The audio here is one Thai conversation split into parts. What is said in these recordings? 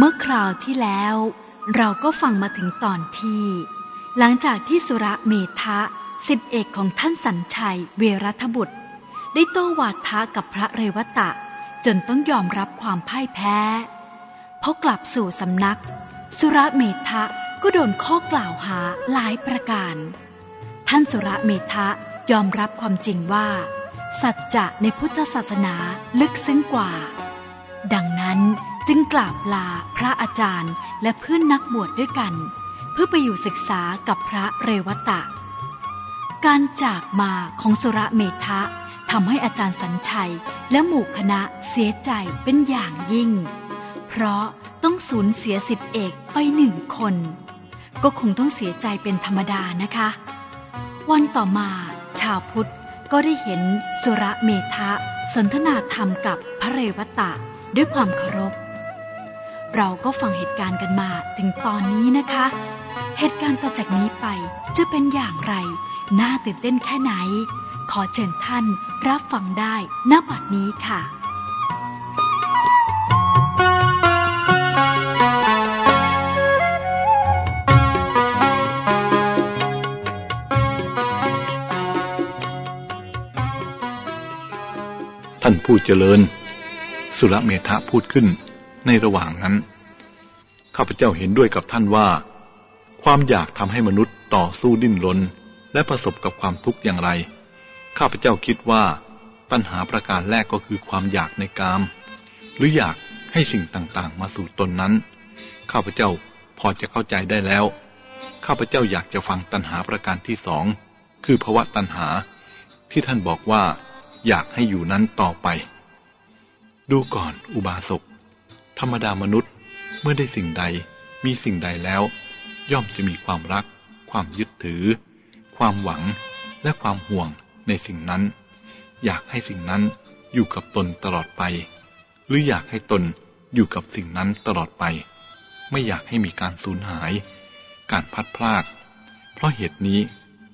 เมื่อคราวที่แล้ว เราก็ฟังมาถึงตอนที่ หลังจากที่สุระเมทะสิทธิเอกของท่านสัญชัยเวรัทบุตร ได้โต้วาทะกับพระเรวตะ จนต้องยอมรับความพ่ายแพ้พอกลับสู่สำนัก สุระเมทะก็โดนข้อกล่าวหาหลายประการ ท่านสุระเมทะยอมรับความจริงว่า สัจจะในพุทธศาสนาลึกซึ้งกว่า ดังนั้น จึงกราบลาพระอาจารย์และเพื่อนนักบวชดด้วยกัน เพื่อไปอยู่ศึกษากับพระเรวตะ การจากมาของสุระเมทะทำให้อาจารย์สัญชัยและหมู่คณะเสียใจเป็นอย่างยิ่ง เพราะต้องสูญเสียสิทธิเอกไปหนึ่งคน ก็คงต้องเสียใจเป็นธรรมดานะคะ วันต่อมาชาวพุทธก็ได้เห็นสุระเมทะสนทนาธรรมกับพระเรวตะด้วยความเคารพ เราก็ฟังเหตุการณ์กันมาถึงตอนนี้นะคะ เหตุการณ์ต่อจากนี้ไปจะเป็นอย่างไร น่าตื่นเต้นแค่ไหน ขอเชิญท่านรับฟังได้ณบัดนี้ค่ะท่านผู้เจริญ สุรเมธะพูดขึ้นใน ระหว่างนั้น ข้าพเจ้าเห็นด้วยกับท่านว่า ความอยากทำให้มนุษย์ต่อสู้ดิ้นรนและประสบกับความทุกข์อย่างไร ข้าพเจ้าคิดว่าปัญหาประการแรกก็คือความอยากในกาม หรืออยากให้สิ่งต่างๆ มาสู่ตนนั้น ข้าพเจ้าพอจะเข้าใจได้แล้ว ข้าพเจ้าอยากจะฟังตัณหาประการที่สอง คือภวะตัณหา ที่ท่านบอกว่า อยากให้อยู่นั้นต่อไป ดูก่อนอุบาสก ธรรมดามนุษย์เมื่อได้สิ่งใดมีสิ่งใดแล้ว ย่อมจะมีความรัก ความยึดถือ ความหวังและความห่วงในสิ่งนั้น อยากให้สิ่งนั้นอยู่กับตนตลอดไป หรืออยากให้ตนอยู่กับสิ่งนั้นตลอดไป ไม่อยากให้มีการสูญหาย การพัดพลาดเพราะเหตุนี้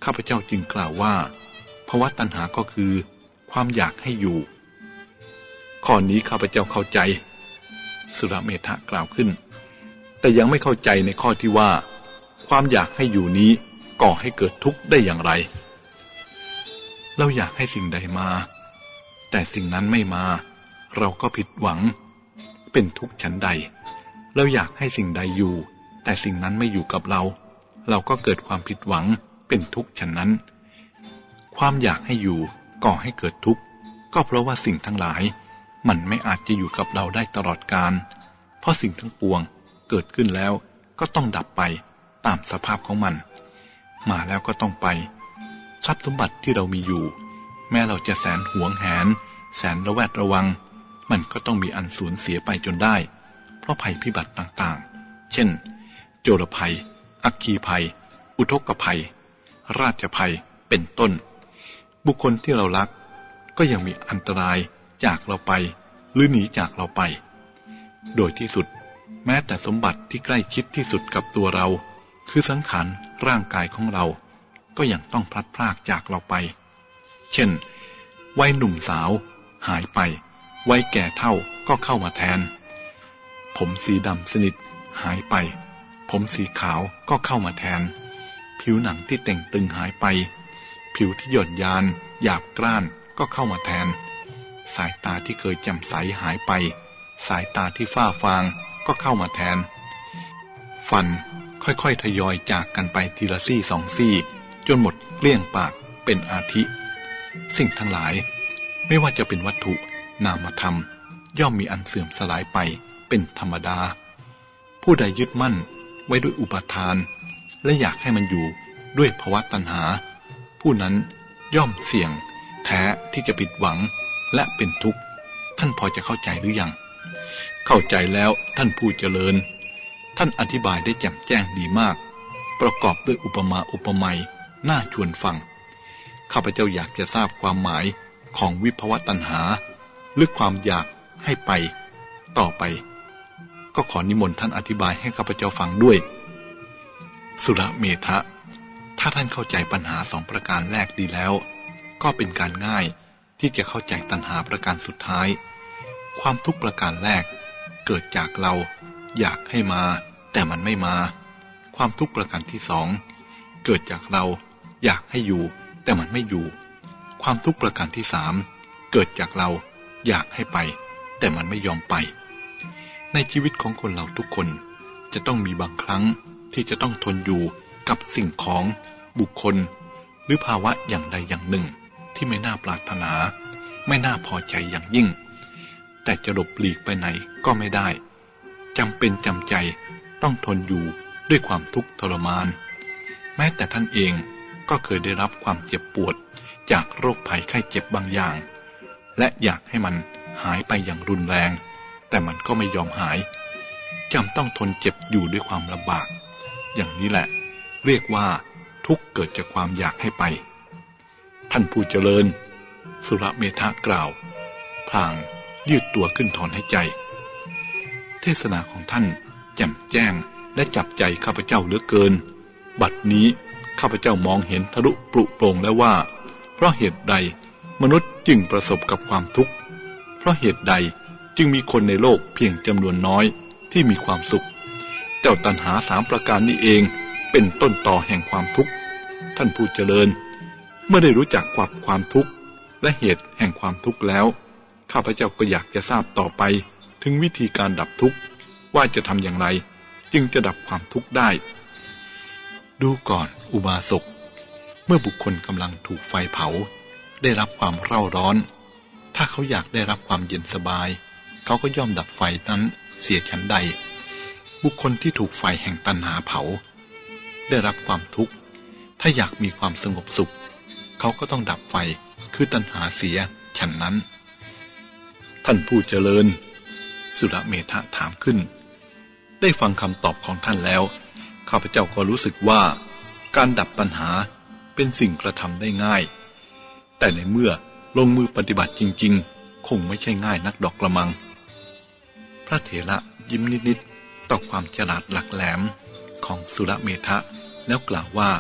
ข้าพเจ้าจึงกล่าวว่าภาวะตัณหาก็คือ ความอยากให้อยู่ ข้อนี้ข้าพเจ้าเข้าใจ สุรเมธะกล่าวขึ้น แต่ยังไม่เข้าใจในข้อที่ว่า ความอยากให้อยู่นี้ก่อให้เกิดทุกข์ได้อย่างไร เราอยากให้สิ่งใดมา แต่สิ่งนั้นไม่มา เราก็ผิดหวัง เป็นทุกข์ฉันใด เราอยากให้สิ่งใดอยู่ แต่สิ่งนั้นไม่อยู่กับเรา เราก็เกิดความผิดหวังเป็นทุกข์ฉันนั้น ความอยากให้อยู่ก่อให้เกิดทุกข์ก็เพราะว่าสิ่งทั้งหลาย มันไม่อาจจะอยู่กับเราได้ตลอดกาลเพราะสิ่งทั้งปวงเกิดขึ้นแล้วก็ต้องดับไปตามสภาพของมัน มาแล้วก็ต้องไป ทรัพย์สมบัติที่เรามีอยู่ แม้เราจะแสนหวงแหน แสนระแวดระวัง มันก็ต้องมีอันสูญเสียไปจนได้ เพราะภัยพิบัติต่างๆ เช่น โจรภัย อัคคีภัย อุทกภัย ราชภัยเป็นต้น บุคคลที่เรารัก ก็ยังมีอันตราย จากเราไป หรือหนีจากเราไป โดยที่สุด แม้แต่สมบัติที่ใกล้ชิดที่สุดกับตัวเรา คือสังขารร่างกายของเรา ก็ยังต้องพลัดพรากจากเราไป เช่น วัยหนุ่มสาว หายไป วัยแก่เท่าก็เข้ามาแทน ผมสีดำสนิท หายไป ผมสีขาวก็เข้ามาแทน ผิวหนังที่เต่งตึงหายไป ผิวที่หย่อนยาน หยาบกร้านก็เข้ามาแทน สายตาที่เคยแจ่มใสหายไป สายตาที่ฝ้าฟางก็เข้ามาแทน ฟันค่อยๆทยอยจากกันไปทีละซี่สองซี่ จนหมดเกลี้ยงปากเป็นอาทิ สิ่งทั้งหลาย ไม่ว่าจะเป็นวัตถุนามธรรม ย่อมมีอันเสื่อมสลายไปเป็นธรรมดา ผู้ใดยึดมั่นไว้ด้วยอุปทาน และอยากให้มันอยู่ด้วยภวะตัณหา ผู้นั้นย่อมเสี่ยง แท้ที่จะผิดหวัง และเป็นทุกข์ ท่านพอจะเข้าใจหรือยัง เข้าใจแล้วท่านผู้เจริญ ท่านอธิบายได้แจ่มแจ้งดีมาก ประกอบด้วยอุปมาอุปไมยน่าชวนฟัง ข้าพเจ้าอยากจะทราบความหมายของวิภวตัณหา หรือความอยากให้ไป ต่อไป ก็ขอนิมนต์ท่านอธิบายให้ข้าพเจ้าฟังด้วย สุรเมธะถ้าท่านเข้าใจปัญหาสองประการแรกดีแล้ว ก็เป็นการง่าย ที่จะเข้าใจตัณหาประการสุดท้าย ความทุกข์ประการแรก เกิดจากเราอยากให้มา แต่มันไม่มา ความทุกข์ประการที่สองเกิดจากเราอยากให้อยู่ แต่มันไม่อยู่ ความทุกข์ประการที่สามเกิดจากเราอยากให้ไป แต่มันไม่ยอมไป ในชีวิตของคนเราทุกคนจะต้องมีบางครั้งที่จะต้องทนอยู่กับสิ่งของบุคคล หรือภาวะอย่างใดอย่างหนึ่ง ที่ไม่น่าปรารถนา ไม่น่าพอใจอย่างยิ่ง แต่จะหลบหลีกไปไหนก็ไม่ได้จำเป็นจำใจต้องทนอยู่ด้วยความทุกข์ทรมาน แม้แต่ท่านเองก็เคยได้รับความเจ็บปวดจากโรคภัยไข้เจ็บบางอย่าง และอยากให้มันหายไปอย่างรุนแรง แต่มันก็ไม่ยอมหายจำต้องทนเจ็บอยู่ด้วยความลำบาก อย่างนี้แหละ เรียกว่าทุกเกิดจากความอยากให้ไป ท่านผู้เจริญ สุรเมธากล่าวพลางยืดตัวขึ้นถอนให้ใจ เทศนาของท่านแจ่มแจ้งและจับใจข้าพเจ้าเหลือเกิน บัดนี้ข้าพเจ้ามองเห็นทะลุปลุโปร่งแล้วว่า เพราะเหตุใดมนุษย์จึงประสบกับความทุกข์ เพราะเหตุใดจึงมีคนในโลกเพียงจำนวนน้อยที่มีความสุข เจ้าตัณหาสามประการนี้เองเป็นต้นต่อแห่งความทุกข์ ท่านผู้เจริญ เมื่อได้รู้จักความความทุกข์และเหตุแห่งความทุกข์แล้ว ข้าพเจ้าก็อยากจะทราบต่อไป ถึงวิธีการดับทุกข์ว่าจะทำอย่างไร จึงจะดับความทุกข์ได้ ดูก่อนอุบาสก เมื่อบุคคลกำลังถูกไฟเผา ได้รับความเร่าร้อน ถ้าเขาอยากได้รับความเย็นสบาย เขาก็ย่อมดับไฟนั้นเสียชั้นใด บุคคลที่ถูกไฟแห่งตันหาเผา ได้รับความทุกข์ ถ้าอยากมีความสงบสุข เขาก็ต้องดับไฟ คือตันหาเสีย ฉันนั้น ท่านผู้เจริญ สุรเมธะถามขึ้น ได้ฟังคำตอบของท่านแล้ว ข้าพเจ้าก็รู้สึกว่า การดับปัญหาเป็นสิ่งกระทำได้ง่าย แต่ในเมื่อลงมือปฏิบัติจริง ๆ คงไม่ใช่ง่ายนักดอกกระมัง พระเถระยิ้มนิดๆต่อความฉลาดหลักแหลมของสุรเมธะแล้วกล่าวว่า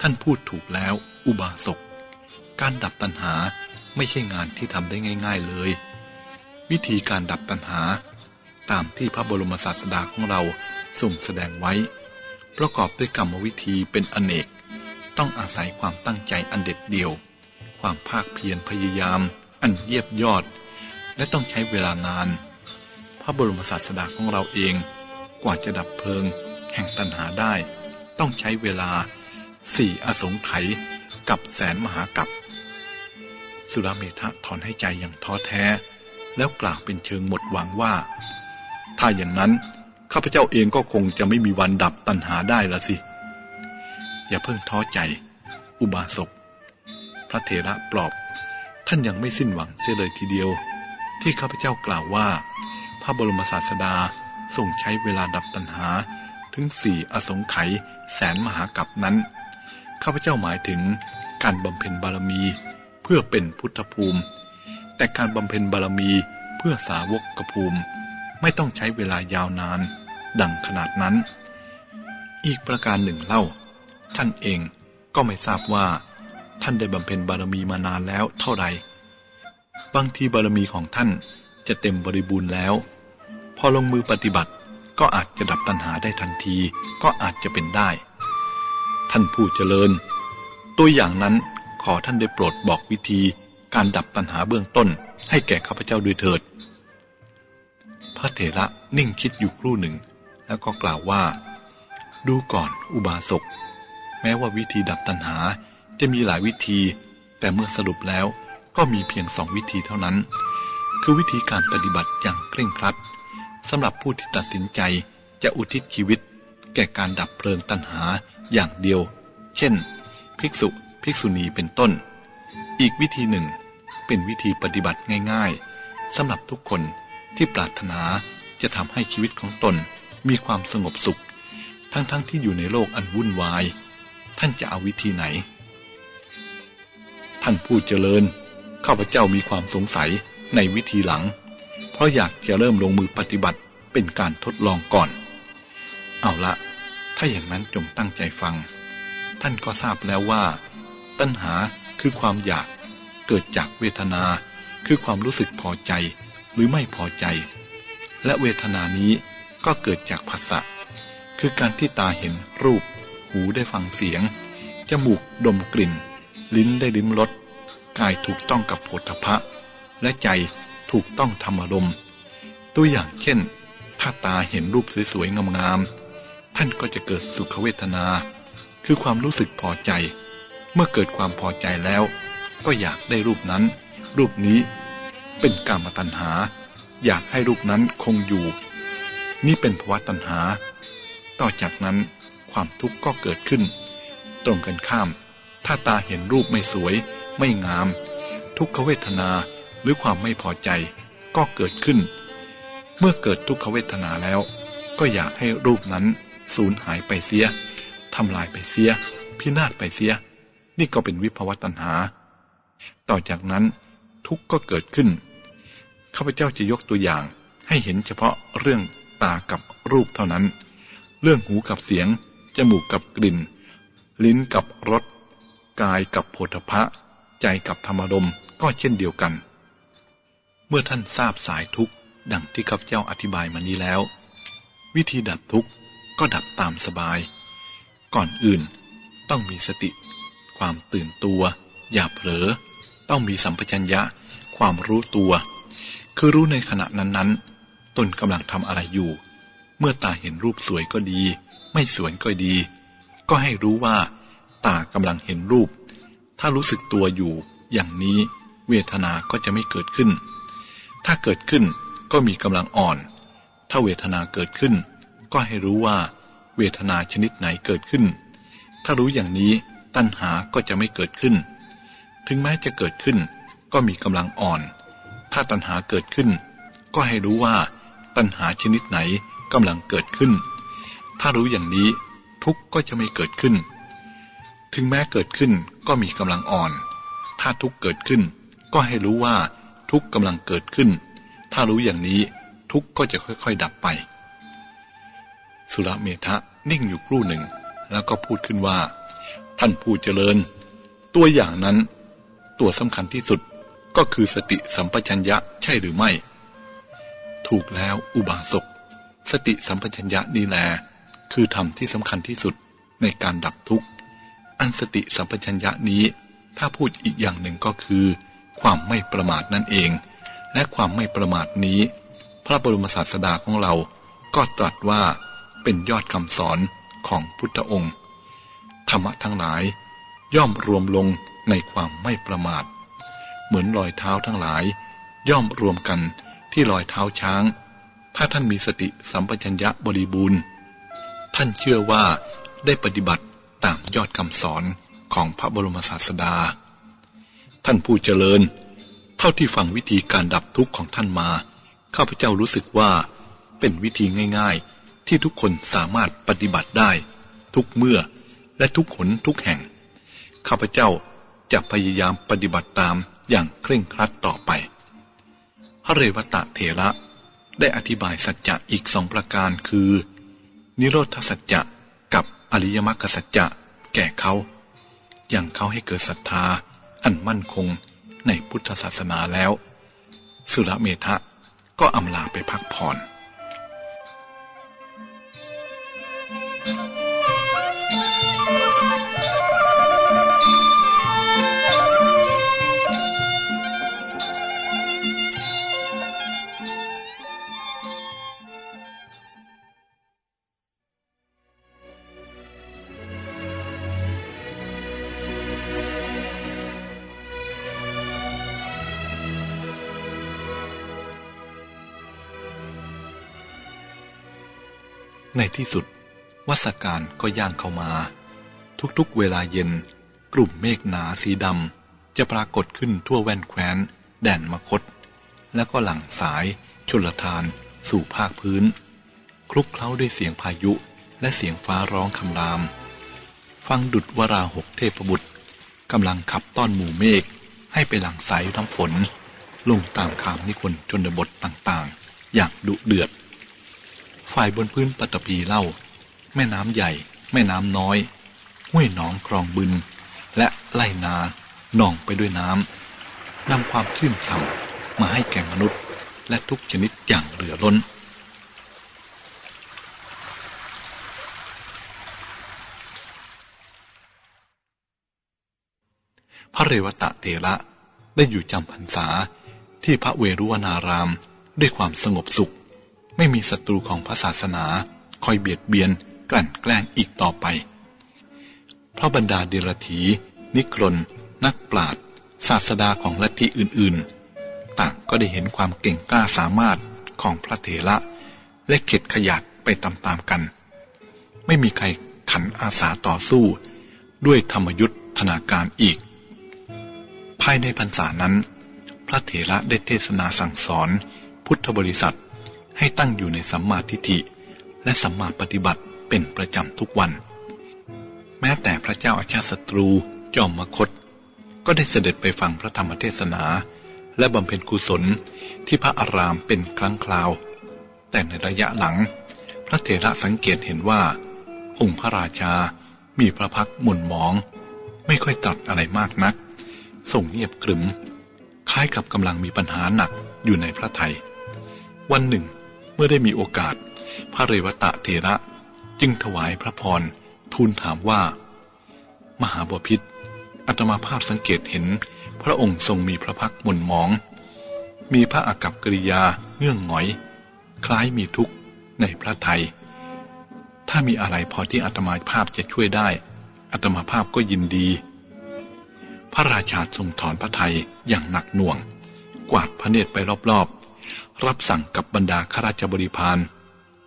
ท่านพูดถูกแล้ว อุบาสก การดับตัณหาไม่ใช่งานที่ทำได้ง่าย ๆเลย วิธีการดับตัณหา ตามที่พระบรมศาสดาของเราทรงแสดงไว้ ประกอบด้วยกรรมวิธีเป็นอเนก ต้องอาศัยความตั้งใจอันเด็ดเดี่ยว ความภาคเพียรพยายาม อันเยียบยอด และต้องใช้เวลานาน พระบรมศาสดาของเราเอง กว่าจะดับเพลิง แห่งตัณหาได้ ต้องใช้เวลาสี่อสงไขย กับแสนมหากับ สุรเมธะถอนให้ใจอย่างท้อแท้ แล้วกล่าวเป็นเชิงหมดหวังว่า ถ้าอย่างนั้นข้าพเจ้าเองก็คงจะไม่มีวันดับตัณหาได้ละสิ อย่าเพิ่งท้อใจ อุบาสก พระเถระปลอบ ท่านยังไม่สิ้นหวังเสียเลยทีเดียว ที่ข้าพเจ้ากล่าวว่า พระบรมศาสดาทรงใช้เวลาดับตัณหาถึงสี่อสงไขยแสนมหากัปนั้น ข้าพเจ้าหมายถึงการบำเพ็ญบารมีเพื่อเป็นพุทธภูมิ แต่การบำเพ็ญบารมีเพื่อสาวกกภูมิ ไม่ต้องใช้เวลายาวนาน ดังขนาดนั้น อีกประการหนึ่งเล่า ท่านเองก็ไม่ทราบว่า ท่านได้บำเพ็ญบารมีมานานแล้วเท่าไหร่บางทีบารมีของท่านจะเต็มบริบูรณ์แล้ว พอลงมือปฏิบัติก็อาจจะดับตัณหาได้ทันทีก็อาจจะเป็นได้ ท่านผู้เจริญ ตัวอย่างนั้นขอท่านได้โปรดบอกวิธีการดับตัณหาเบื้องต้นให้แก่ข้าพเจ้าด้วยเถิด พระเถระนิ่งคิดอยู่ครู่หนึ่ง แล้วก็กล่าวว่า ดูก่อนอุบาสก แม้ว่าวิธีดับตัณหาจะมีหลายวิธี แต่เมื่อสรุปแล้วก็มีเพียงสองวิธีเท่านั้น คือวิธีการปฏิบัติอย่างเคร่งครัดสำหรับผู้ที่ตัดสินใจจะอุทิศชีวิต ก่การดับเพลิงตัณหาอย่างเดียว เช่น ภิกษุภิกษุณีเป็นต้น อีกวิธีหนึ่ง เป็นวิธีปฏิบัติง่ายๆสำหรับทุกคนที่ปรารถนาจะทำให้ชีวิตของตนมีความสงบสุข ทั้งๆทที่อยู่ในโลกอันวุ่นวาย ท่านจะเอาวิธีไหน ท่านผู้เจริญข้าพเจ้ามีความสงสัยในวิธีหลัง เพราะอยากจะเริ่มลงมือปฏิบัติเป็นการทดลองก่อน เอาละ ถ้าอย่างนั้นจงตั้งใจฟัง ท่านก็ทราบแล้วว่า ตัณหาคือความอยากเกิดจากเวทนา คือความรู้สึกพอใจหรือไม่พอใจ และเวทนานี้ก็เกิดจากภาษะคือการที่ตาเห็นรูป หูได้ฟังเสียง จมูกดมกลิ่น ลิ้นได้ลิ้มรสกายถูกต้องกับโผฏฐะและใจถูกต้องธรรมารมตัวอย่างเช่น ถ้าตาเห็นรูปสวยๆงามๆ ท่านก็จะเกิดสุขเวทนา คือความรู้สึกพอใจ เมื่อเกิดความพอใจแล้ว ก็อยากได้รูปนั้น รูปนี้ เป็นกามตัณหา อยากให้รูปนั้นคงอยู่ นี่เป็นภวะตัณหา ต่อจากนั้นความทุกข์ก็เกิดขึ้น ตรงกันข้าม ถ้าตาเห็นรูปไม่สวย ไม่งาม ทุกขเวทนาหรือความไม่พอใจก็เกิดขึ้น เมื่อเกิดทุกขเวทนาแล้ว ก็อยากให้รูปนั้น สูญหายไปเสียทำลายไปเสีย พินาศไปเสีย นี่ก็เป็นวิภวตัณหา ต่อจากนั้นทุกข์ก็เกิดขึ้นข้าพเจ้าจะยกตัวอย่างให้เห็นเฉพาะเรื่องตากับรูปเท่านั้น เรื่องหูกับเสียง จมูกกับกลิ่น ลิ้นกับรส กายกับโผฏฐะใจกับธรรมรมก็เช่นเดียวกัน เมื่อท่านทราบสายทุกข์ดังที่ข้าพเจ้าอธิบายมานี้แล้ว วิธีดับทุกข์ ก็ดับตามสบาย ก่อนอื่นต้องมีสติ ความตื่นตัว อย่าเผลอ ต้องมีสัมปชัญญะ ความรู้ตัว คือรู้ในขณะนั้นๆ ตนกำลังทำอะไรอยู่ เมื่อตาเห็นรูปสวยก็ดี ไม่สวยก็ดี ก็ให้รู้ว่า ตากำลังเห็นรูป ถ้ารู้สึกตัวอยู่ อย่างนี้เวทนาก็จะไม่เกิดขึ้น ถ้าเกิดขึ้นก็มีกำลังอ่อน ถ้าเวทนาเกิดขึ้น ก็ให้รู้ว่า เวทนาชนิดไหนเกิดขึ้น ถ้ารู้อย่างนี้ตัณหาก็จะไม่เกิดขึ้น ถึงแม้จะเกิดขึ้น ก็มีกำลังอ่อน ถ้าตัณหาเกิดขึ้น ก็ให้รู้ว่า ตัณหาชนิดไหนกำลังเกิดขึ้น ถ้ารู้อย่างนี้ทุกข์ก็จะไม่เกิดขึ้น ถึงแม้เกิดขึ้นก็มีกำลังอ่อน ถ้าทุกข์เกิดขึ้น ก็ให้รู้ว่าทุกกำลังเกิดขึ้น ถ้ารู้อย่างนี้ทุกก็จะค่อยๆ ดับไป สุรเมธะนิ่งอยู่ครู่หนึ่ง แล้วก็พูดขึ้นว่า ท่านผู้เจริญ ตัวอย่างนั้น ตัวสำคัญที่สุดก็คือสติสัมปชัญญะใช่หรือไม่ ถูกแล้วอุบาสกสติสัมปชัญญะนี่แลคือธรรมที่สำคัญที่สุดในการดับทุกข์ อันสติสัมปชัญญะนี้ ถ้าพูดอีกอย่างหนึ่งก็คือ ความไม่ประมาทนั่นเอง และความไม่ประมาทนี้ พระบรมศาสดาของเราก็ตรัสว่า เป็นยอดคำสอนของพุทธองค์ธรรมะทั้งหลายย่อมรวมลงในความไม่ประมาท เหมือนรอยเท้าทั้งหลาย ย่อมรวมกันที่รอยเท้าช้าง ถ้าท่านมีสติสัมปชัญญะบริบูรณ์ ท่านเชื่อว่าได้ปฏิบัติตามยอดคำสอนของพระบรมศาสดา ท่านผู้เจริญ เท่าที่ฟังวิธีการดับทุกข์ของท่านมา ข้าพเจ้ารู้สึกว่าเป็นวิธีง่ายๆ ที่ทุกคนสามารถปฏิบัติได้ ทุกเมื่อและทุกขนทุกแห่ง ข้าพเจ้าจะพยายามปฏิบัติตามอย่างเคร่งครัดต่อไปพระเรวตะเถระได้อธิบายสัจจะอีกสองประการคือ นิโรธสัจจะกับอริยมรรคสัจจะแก่เขา อย่างเขาให้เกิดศรัทธาอันมั่นคงในพุทธศาสนาแล้ว สุรเมธะก็อำลาไปพักผ่อน ในที่สุด วัสการก็ย่างเข้ามา ทุกๆเวลาเย็น กลุ่มเมฆหนาสีดำจะปรากฏขึ้นทั่วแว่นแคว้น แดนมคต แล้วก็หลั่งสายชลทาน สู่ภาคพื้น คลุกเคล้าด้วยเสียงพายุและเสียงฟ้าร้องคำราม ฟังดุดวราหกเทพบุตรกำลังขับต้อนหมู่เมฆให้ไปหลั่งสายน้ำฝน ลงตามขามนิคนชนบทต่างๆ อย่างดุเดือด ฝ่ายบนพื้นปัตภีเล่า แม่น้ำใหญ่ แม่น้ำน้อย ห้วยหนองคลองบึง และไล่นาหนองไปด้วยน้ำนำความชื่นฉ่ำมาให้แก่มนุษย์ และทุกชนิดอย่างเหลือล้น พระเรวตะเทระได้อยู่จำพรรษาที่พระเวรุวนารามด้วยความสงบสุข ไม่มีศัตรูของพระศาสนา คอยเบียดเบียนกลั่นแกล้งอีกต่อไปพระบรรดาเดรธีนิครนนักปราชญ์ศาสดาของลัทธิอื่นๆ ต่างก็ได้เห็นความเก่งกล้าสามารถของพระเถระ และเข็ดขยัดไปตามๆกัน ไม่มีใครขันอาสาต่อสู้ ด้วยธรรมยุทธนาการอีก ภายในพรรษานั้น พระเถระได้เทศนาสั่งสอน พุทธบริษัท ให้ตั้งอยู่ในสัมมาทิฏฐิ และสัมมาปฏิบัติเป็นประจำทุกวัน แม้แต่พระเจ้าอาชาศัตรูจอมมคต ก็ได้เสด็จไปฟังพระธรรมเทศนา และบำเพ็ญกุศลที่พระอารามเป็นครั้งคราว แต่ในระยะหลัง พระเถระสังเกตเห็นว่า องค์พระราชามีพระพักหมุนหมอง ไม่ค่อยตรัสอะไรมากนักส่งเงียบกรึม คล้ายกับกำลังมีปัญหาหนักอยู่ในพระไทย วันหนึ่ง มื่อได้มีโอกาส พระเรวตะเถระจึงถวายพระพรทูลถามว่า มหาบพิษอัตมาภาพสังเกตเห็นพระองค์ทรงมีพระพักหมุนหมอง มีพระอากัปกิริยาเงื่องหงอย คล้ายมีทุกข์ในพระไทย ถ้ามีอะไรพอที่อัตมาภาพจะช่วยได้ อัตมาภาพก็ยินดี พระราชาทรงถอนพระไทยอย่างหนักหน่วง กวาดพระเนตรไปรอบๆ รับสั่งกับบรรดาข้าราชบริพาร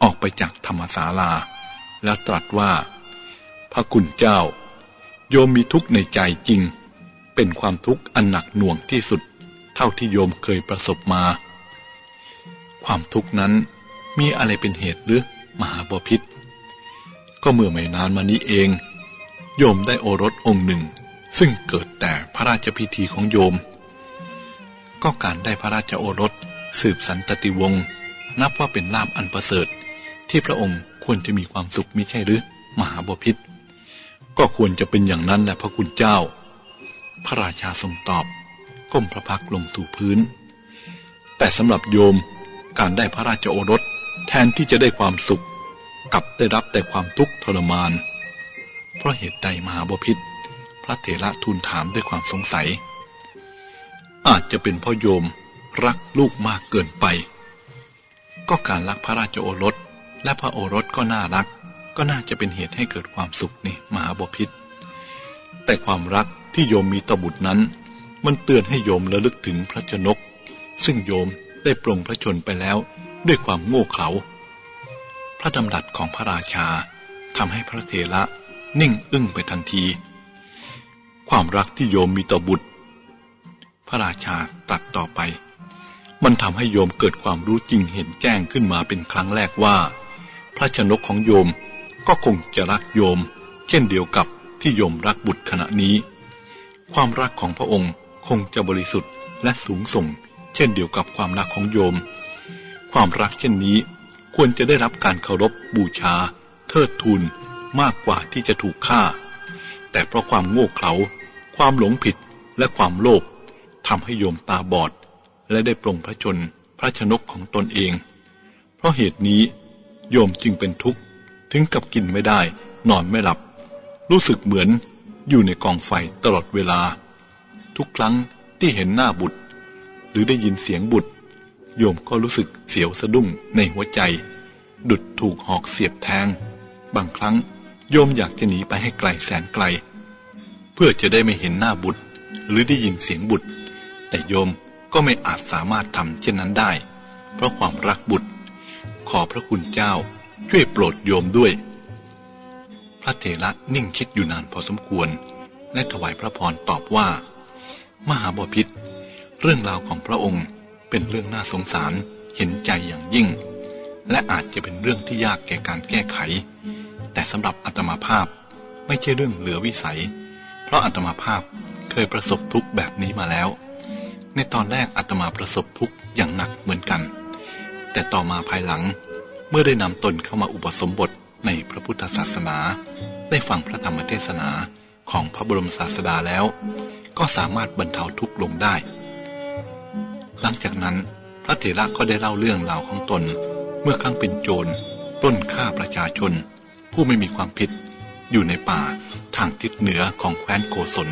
ออกไปจากธรรมศาลา แล้วตรัสว่า พระคุณเจ้า โยมมีทุกข์ในใจจริง เป็นความทุกข์อันหนักหน่วงที่สุด เท่าที่โยมเคยประสบมา ความทุกข์นั้นมีอะไรเป็นเหตุหรือมหาบพิษ ก็เมื่อไม่นานมานี้เอง โยมได้โอรสองค์หนึ่ง ซึ่งเกิดแต่พระราชพิธีของโยม ก็การได้พระราชโอรส สืบสันตติวงศ์นับว่าเป็นลาภอันประเสริฐ ที่พระองค์ควรจะมีความสุขมิใช่หรือ มหาบพิษก็ควรจะเป็นอย่างนั้นแหละพระคุณเจ้า พระราชาทรงตอบ ก้มพระพักลงสู่พื้น แต่สำหรับโยมการได้พระราชโอรสแทนที่จะได้ความสุขกลับได้รับแต่ความทุกข์ทรมาน เพราะเหตุใดมหาบพิษพระเถระทูลถามด้วยความสงสัย อาจจะเป็นพ่อโยม รักลูกมากเกินไป ก็การรักพระราชโอรส และพระโอรสก็น่ารัก ก็น่าจะเป็นเหตุให้เกิดความสุขนี่มหาบพิษแต่ความรักที่โยมมีต่อบุตรนั้น มันเตือนให้โยมระลึกถึงพระชนก ซึ่งโยมได้ปรงพระชนไปแล้วด้วยความโง่เขลาพระดำรัสของพระราชาทำให้พระเถระนิ่งอึ้งไปทันที ความรักที่โยมมีต่อบุตร พระราชาตรัสต่อไป มันทำให้โยมเกิดความรู้จริงเห็นแจ้งขึ้นมาเป็นครั้งแรกว่า พระชนกของโยมก็คงจะรักโยม เช่นเดียวกับที่โยมรักบุตรขณะนี้ ความรักของพระองค์คงจะบริสุทธิ์และสูงส่ง เช่นเดียวกับความรักของโยม ความรักเช่นนี้ควรจะได้รับการเคารพบูชา เทิดทูนมากกว่าที่จะถูกฆ่า แต่เพราะความโง่เขลาความหลงผิดและความโลภทำให้โยมตาบอด และได้ปรงพระชนพระชนกของตนเอง เพราะเหตุนี้ โยมจึงเป็นทุกข์ถึงกับกินไม่ได้ นอนไม่หลับ รู้สึกเหมือนอยู่ในกองไฟตลอดเวลา ทุกครั้งที่เห็นหน้าบุตร หรือได้ยินเสียงบุตร โยมก็รู้สึกเสียวสะดุ้งในหัวใจ ดุดถูกหอกเสียบแทง บางครั้งโยมอยากจะหนีไปให้ไกลแสนไกล เพื่อจะได้ไม่เห็นหน้าบุตร หรือได้ยินเสียงบุตร แต่โยม ก็ไม่อาจสามารถทำเช่นนั้นได้ เพราะความรักบุตร ขอพระคุณเจ้าช่วยโปรดโยมด้วย พระเถระนิ่งคิดอยู่นานพอสมควร และถวายพระพรตอบว่า มหาบพิษเรื่องราวของพระองค์เป็นเรื่องน่าสงสารเห็นใจอย่างยิ่ง และอาจจะเป็นเรื่องที่ยากแก่การแก้ไข แต่สำหรับอัตมาภาพไม่ใช่เรื่องเหลือวิสัย เพราะอัตมาภาพเคยประสบทุกข์แบบนี้มาแล้ว ในตอนแรกอัตมาประสบทุกข์อย่างหนักเหมือนกัน แต่ต่อมาภายหลังเมื่อได้นำตนเข้ามาอุปสมบทในพระพุทธศาสนา ได้ฟังพระธรรมเทศนาของพระบรมศาสดาแล้ว ก็สามารถบรรเทาทุกข์ลงได้ หลังจากนั้นพระเถระก็ได้เล่าเรื่องราวของตน เมื่อครั้งเป็นโจรปล้นฆ่าประชาชน ผู้ไม่มีความผิด อยู่ในป่าทางทิศเหนือของแคว้นโกศล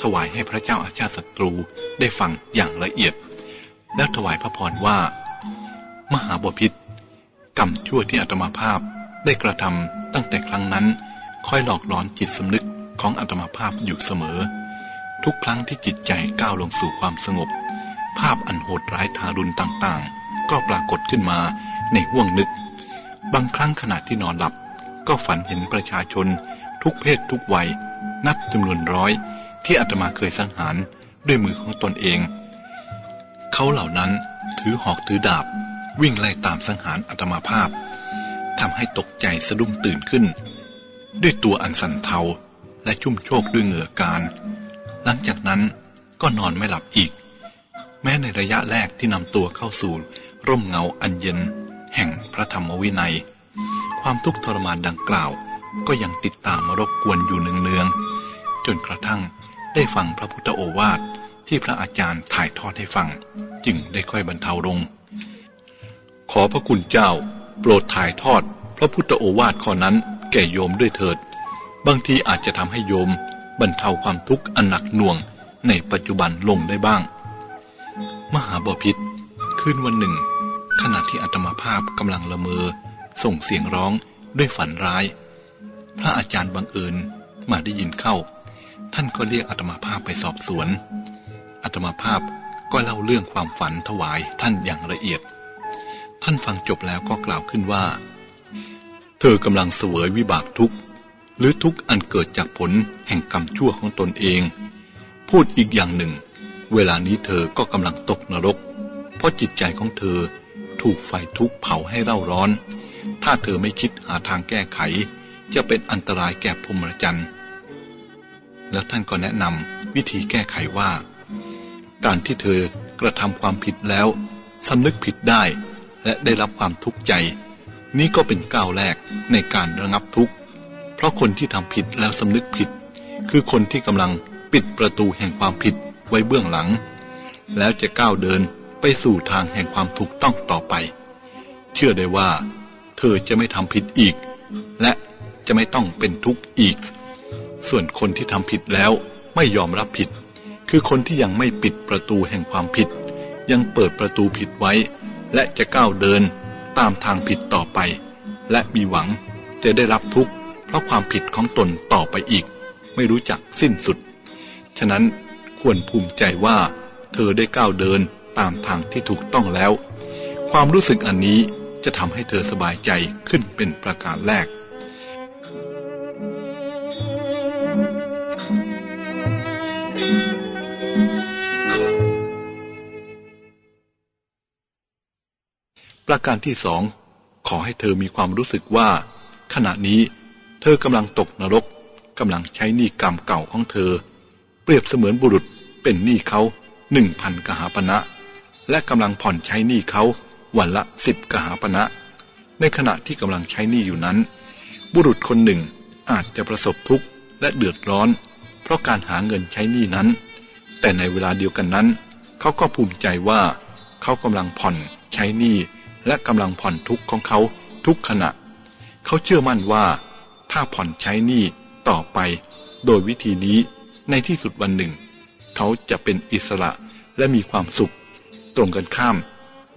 ถวายให้พระเจ้าอาชาติศัตรูได้ฟังอย่างละเอียด แล้วถวายพระพรว่า มหาบพิษกรรมชั่วที่อาตมาภาพได้กระทำตั้งแต่ครั้งนั้นคอยหลอกหลอนจิตสำนึกของอาตมาภาพอยู่เสมอ ทุกครั้งที่จิตใจก้าวลงสู่ความสงบ ภาพอันโหดร้ายทารุณต่างๆ ก็ปรากฏขึ้นมาในห่วงนึก บางครั้งขณะที่นอนหลับ ก็ฝันเห็นประชาชน ทุกเพศทุกวัย นับจำนวนร้อย ที่อาตมาเคยสังหารด้วยมือของตนเอง เขาเหล่านั้นถือหอกถือดาบ วิ่งไล่ตามสังหารอาตมาภาพทำให้ตกใจสะดุ้งตื่นขึ้น ด้วยตัวอันสั่นเทาและชุ่มโชกด้วยเหงื่อการ หลังจากนั้นก็นอนไม่หลับอีก แม้ในระยะแรกที่นำตัวเข้าสู่ร่มเงาอันเย็น แห่งพระธรรมวินัย ความทุกข์ทรมานดังกล่าว ก็ยังติดตามมารบกวนอยู่เนืองๆจนกระทั่งได้ฟังพระพุทธโอวาทที่พระอาจารย์ถ่ายทอดให้ฟัง จึงได้ค่อยบรรเทาลง ขอพระคุณเจ้า โปรดถ่ายทอด พระพุทธโอวาทข้อนั้น แก่โยมด้วยเถิด บางทีอาจจะทำให้โยม บรรเทาความทุกข์อันหนักหน่วงในปัจจุบันลงได้บ้าง มหาบพิษคืนวันหนึ่ง ขณะที่อัตมาภาพกำลังละเมอ ส่งเสียงร้องด้วยฝันร้าย พระอาจารย์บังเอิญมาได้ยินเข้า ท่านก็เรียกอัตมาภาพไปสอบสวนอัตมาภาพก็เล่าเรื่องความฝันถวายท่านอย่างละเอียด ท่านฟังจบแล้วก็กล่าวขึ้นว่า เธอกำลังเสวยวิบากทุกข์ หรือทุกข์อันเกิดจากผลแห่งกรรมชั่วของตนเอง พูดอีกอย่างหนึ่ง เวลานี้เธอก็กำลังตกนรก เพราะจิตใจของเธอถูกไฟทุกข์เผาให้เร่าร้อน ถ้าเธอไม่คิดหาทางแก้ไข จะเป็นอันตรายแก่พรหมจรรย์ แล้วท่านก็แนะนำวิธีแก้ไขว่า การที่เธอกระทำความผิดแล้วสำนึกผิดได้และได้รับความทุกข์ใจ นี่ก็เป็นก้าวแรกในการระงับทุกข์ เพราะคนที่ทำผิดแล้วสำนึกผิด คือคนที่กำลังปิดประตูแห่งความผิดไว้เบื้องหลัง แล้วจะก้าวเดินไปสู่ทางแห่งความถูกต้องต่อไป เชื่อได้ว่า เธอจะไม่ทำผิดอีก และ จะไม่ต้องเป็นทุกข์อีก ส่วนคนที่ทำผิดแล้วไม่ยอมรับผิด คือคนที่ยังไม่ปิดประตูแห่งความผิด ยังเปิดประตูผิดไว้ และจะก้าวเดินตามทางผิดต่อไป และมีหวังจะได้รับทุกข์เพราะความผิดของตนต่อไปอีก ไม่รู้จักสิ้นสุด ฉะนั้นควรภูมิใจว่า เธอได้ก้าวเดินตามทางที่ถูกต้องแล้ว ความรู้สึกอันนี้จะทำให้เธอสบายใจขึ้นเป็นประการแรก ประการที่สองขอให้เธอมีความรู้สึกว่า ขณะนี้เธอกำลังตกนรกกำลังใช้หนี้กรรมเก่าของเธอ เปรียบเสมือนบุรุษเป็นหนี้เขาหนึ่งพันกหาปณะและกำลังผ่อนใช้หนี้เขาวันละสิบกหาปณะในขณะที่กำลังใช้หนี้อยู่นั้น บุรุษคนหนึ่งอาจจะประสบทุกข์และเดือดร้อน เพราะการหาเงินใช้หนี้นั้น แต่ในเวลาเดียวกันนั้น เขาก็ภูมิใจว่าเขากำลังผ่อนใช้หนี้และกำลังผ่อนทุกข์ของเขาทุกขณะ เขาเชื่อมั่นว่า ถ้าผ่อนใช้หนี้ต่อไป โดยวิธีนี้ในที่สุดวันหนึ่ง เขาจะเป็นอิสระและมีความสุข ตรงกันข้าม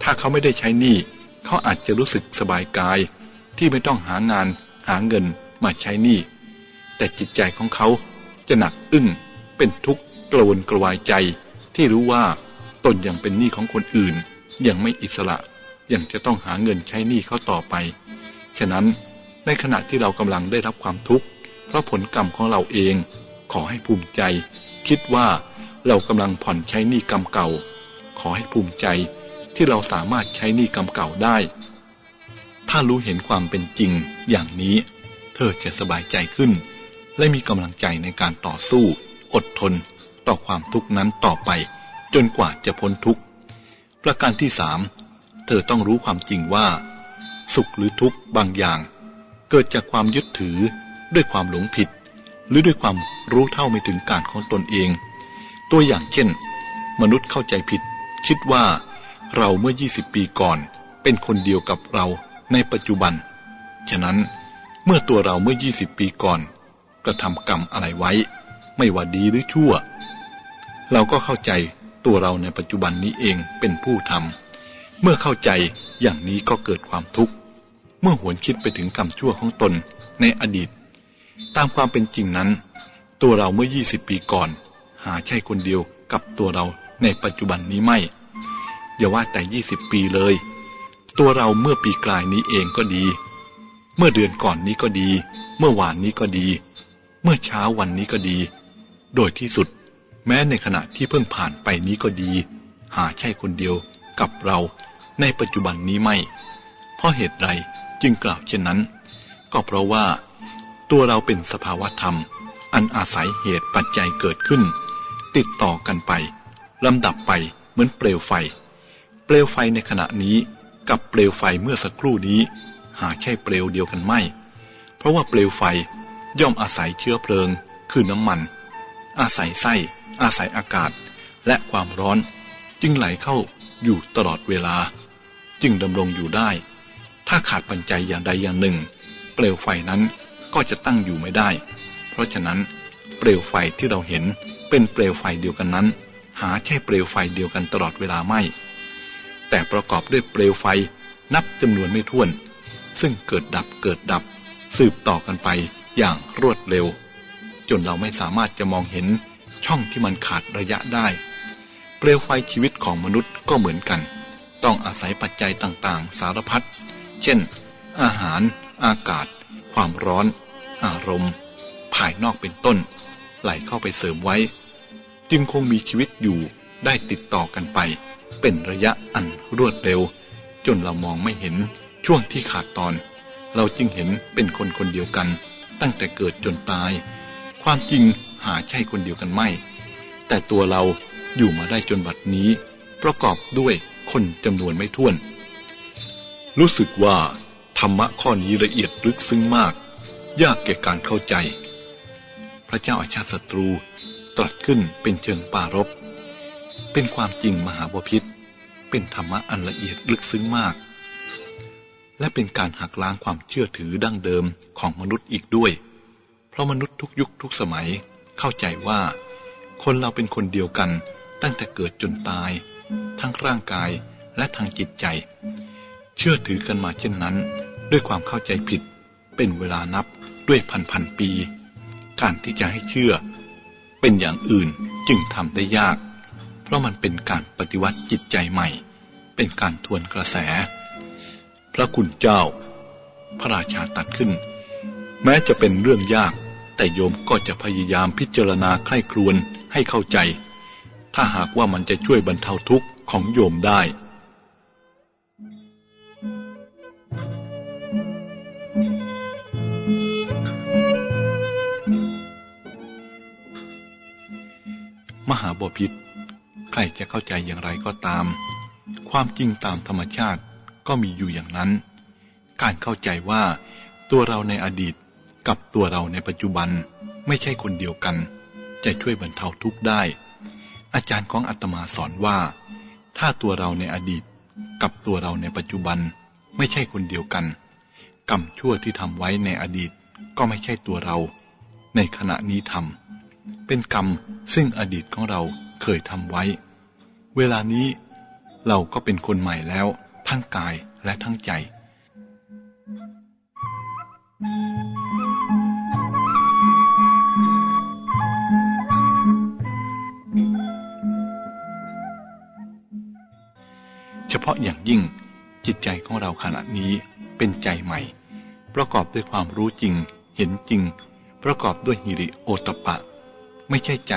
ถ้าเขาไม่ได้ใช้หนี้เขาอาจจะรู้สึกสบายกาย ที่ไม่ต้องหางานหาเงินมาใช้หนี้แต่จิตใจของเขา จะหนักอึ้งเป็นทุกข์กระวนกระวายใจ ที่รู้ว่าตนยังเป็นหนี้ของคนอื่น ยังไม่อิสระยังจะต้องหาเงินใช้หนี้เขาต่อไป ฉะนั้นในขณะที่เรากำลังได้รับความทุกข์เพราะผลกรรมของเราเอง ขอให้ภูมิใจ คิดว่าเรากำลังผ่อนใช้หนี้กรรมเก่า ขอให้ภูมิใจที่เราสามารถใช้หนี้กรรมเก่าได้ ถ้ารู้เห็นความเป็นจริงอย่างนี้ เธอจะสบายใจขึ้น และมีกำลังใจในการต่อสู้ อดทน ต่อความทุกข์นั้นต่อไป จนกว่าจะพ้นทุกข์ ประการที่สามเธอต้องรู้ความจริงว่า สุขหรือทุกข์บางอย่าง เกิดจากความยึดถือด้วยความหลงผิด หรือด้วยความรู้เท่าไม่ถึงการของตนเอง ตัวอย่างเช่น มนุษย์เข้าใจผิด คิดว่าเราเมื่อ 20 ปีก่อน เป็นคนเดียวกับเราในปัจจุบัน ฉะนั้นเมื่อตัวเราเมื่อ 20 ปีก่อน กระทำกรรมอะไรไว้ ไม่ว่าดีหรือชั่ว เราก็เข้าใจตัวเราในปัจจุบันนี้เองเป็นผู้ทำเมื่อเข้าใจอย่างนี้ก็เกิดความทุกข์ เมื่อหวนคิดไปถึงกรรมชั่วของตนในอดีต ตามความเป็นจริงนั้น ตัวเราเมื่อ 20 ปีก่อน หาใช่คนเดียวกับตัวเราในปัจจุบันนี้ไม่อย่าว่าแต่ 20 ปีเลย ตัวเราเมื่อปีกลายนี้เองก็ดี เมื่อเดือนก่อนนี้ก็ดี เมื่อวานนี้ก็ดี เมื่อเช้าวันนี้ก็ดี โดยที่สุด แม้ในขณะที่เพิ่งผ่านไปนี้ก็ดี หาใช่คนเดียวกับเราในปัจจุบันนี้ไม่ เพราะเหตุไรจึงกล่าวเช่นนั้น ก็เพราะว่าตัวเราเป็นสภาวะธรรม อันอาศัยเหตุปัจจัยเกิดขึ้น ติดต่อกันไปลำดับไปเหมือนเปลวไฟ เปลวไฟในขณะนี้กับเปลวไฟเมื่อสักครู่นี้ หาใช่เปลวเดียวกันไม่ เพราะว่าเปลวไฟ ย่อมอาศัยเชื้อเพลิง คือน้ำมัน อาศัยไส้ อาศัยอากาศ และความร้อน จึงไหลเข้าอยู่ตลอดเวลา จึงดำรงอยู่ได้ ถ้าขาดปัจจัยอย่างใดอย่างหนึ่ง เปลวไฟนั้นก็จะตั้งอยู่ไม่ได้ เพราะฉะนั้น เปลวไฟที่เราเห็นเป็นเปลวไฟเดียวกันนั้น หาใช่เปลวไฟเดียวกันตลอดเวลาไม่ แต่ประกอบด้วยเปลวไฟนับจำนวนไม่ถ้วน ซึ่งเกิดดับเกิดดับ สืบต่อกันไป อย่างรวดเร็ว จนเราไม่สามารถจะมองเห็นช่องที่มันขาดระยะได้ เปลวไฟชีวิตของมนุษย์ก็เหมือนกัน ต้องอาศัยปัจจัยต่างๆ สารพัด เช่น อาหาร อากาศ ความร้อน อารมณ์ ภายนอกเป็นต้น ไหลเข้าไปเสริมไว้ จึงคงมีชีวิตอยู่ได้ติดต่อกันไป เป็นระยะอันรวดเร็ว จนเรามองไม่เห็นช่วงที่ขาดตอน เราจึงเห็นเป็นคนคนเดียวกัน ตั้งแต่เกิดจนตาย ความจริงหาใช่คนเดียวกันไม่ แต่ตัวเราอยู่มาได้จนบัดนี้ ประกอบด้วยคนจำนวนไม่ถ้วน รู้สึกว่าธรรมะข้อนี้ละเอียดลึกซึ้งมาก ยากแก่การเข้าใจ พระเจ้าอาชาติศัตรูตรัสขึ้นเป็นเชิงปารบเป็นความจริงมหาบพิษเป็นธรรมะอันละเอียดลึกซึ้งมาก และเป็นการหักล้างความเชื่อถือดั้งเดิมของมนุษย์อีกด้วย เพราะมนุษย์ทุกยุคทุกสมัยเข้าใจว่า คนเราเป็นคนเดียวกันตั้งแต่เกิดจนตาย ทั้งร่างกายและทางจิตใจ เชื่อถือกันมาเช่นนั้น ด้วยความเข้าใจผิด เป็นเวลานับด้วยพันพันปี การที่จะให้เชื่อ เป็นอย่างอื่นจึงทำได้ยาก เพราะมันเป็นการปฏิวัติจิตใจใหม่ เป็นการทวนกระแส พระคุณเจ้า พระราชาตัดขึ้น แม้จะเป็นเรื่องยาก แต่โยมก็จะพยายามพิจารณาใคร่ครวญให้เข้าใจ ถ้าหากว่ามันจะช่วยบรรเทาทุกข์ของโยมได้มหาบพิษใครจะเข้าใจอย่างไรก็ตาม ความจริงตามธรรมชาติ ก็มีอยู่อย่างนั้น การเข้าใจว่าตัวเราในอดีตกับตัวเราในปัจจุบันไม่ใช่คนเดียวกัน จะช่วยบรรเทาทุกข์ได้ อาจารย์ของอาตมาสอนว่า ถ้าตัวเราในอดีตกับตัวเราในปัจจุบันไม่ใช่คนเดียวกัน กรรมชั่วที่ทำไว้ในอดีตก็ไม่ใช่ตัวเรา ในขณะนี้ทำเป็นกรรมซึ่งอดีตของเราเคยทำไว้ เวลานี้เราก็เป็นคนใหม่แล้ว ทั้งกายและทั้งใจ เฉพาะอย่างยิ่งจิตใจของเราขณะนี้เป็นใจใหม่ ประกอบด้วยความรู้จริง เห็นจริง ประกอบด้วยหิริโอตปะ ไม่ใช่ใจ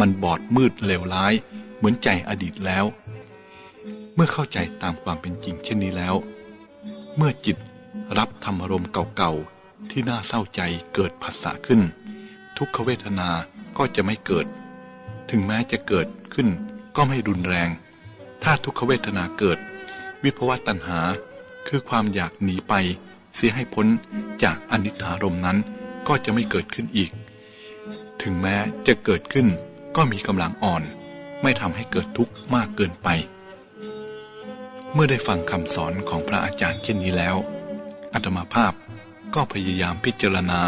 มันบอดมืดเลวร้าย เหมือนใจอดีตแล้ว เมื่อเข้าใจตามความเป็นจริงเช่นนี้แล้ว เมื่อจิตรับธรรมารมณ์เก่าๆ ที่น่าเศร้าใจเกิดผัสสะขึ้น ทุกขเวทนาก็จะไม่เกิด ถึงแม้จะเกิดขึ้นก็ไม่รุนแรง ถ้าทุกขเวทนาเกิด วิภวะตัณหา คือความอยากหนีไป เสียให้พ้นจากอนิจจารมนั้นก็จะไม่เกิดขึ้นอีก ถึงแม้จะเกิดขึ้นก็มีกำลังอ่อน ไม่ทำให้เกิดทุกข์มากเกินไป เมื่อได้ฟังคำสอนของพระอาจารย์เช่นนี้แล้วอาตมาภาพก็พยายามพิจารณา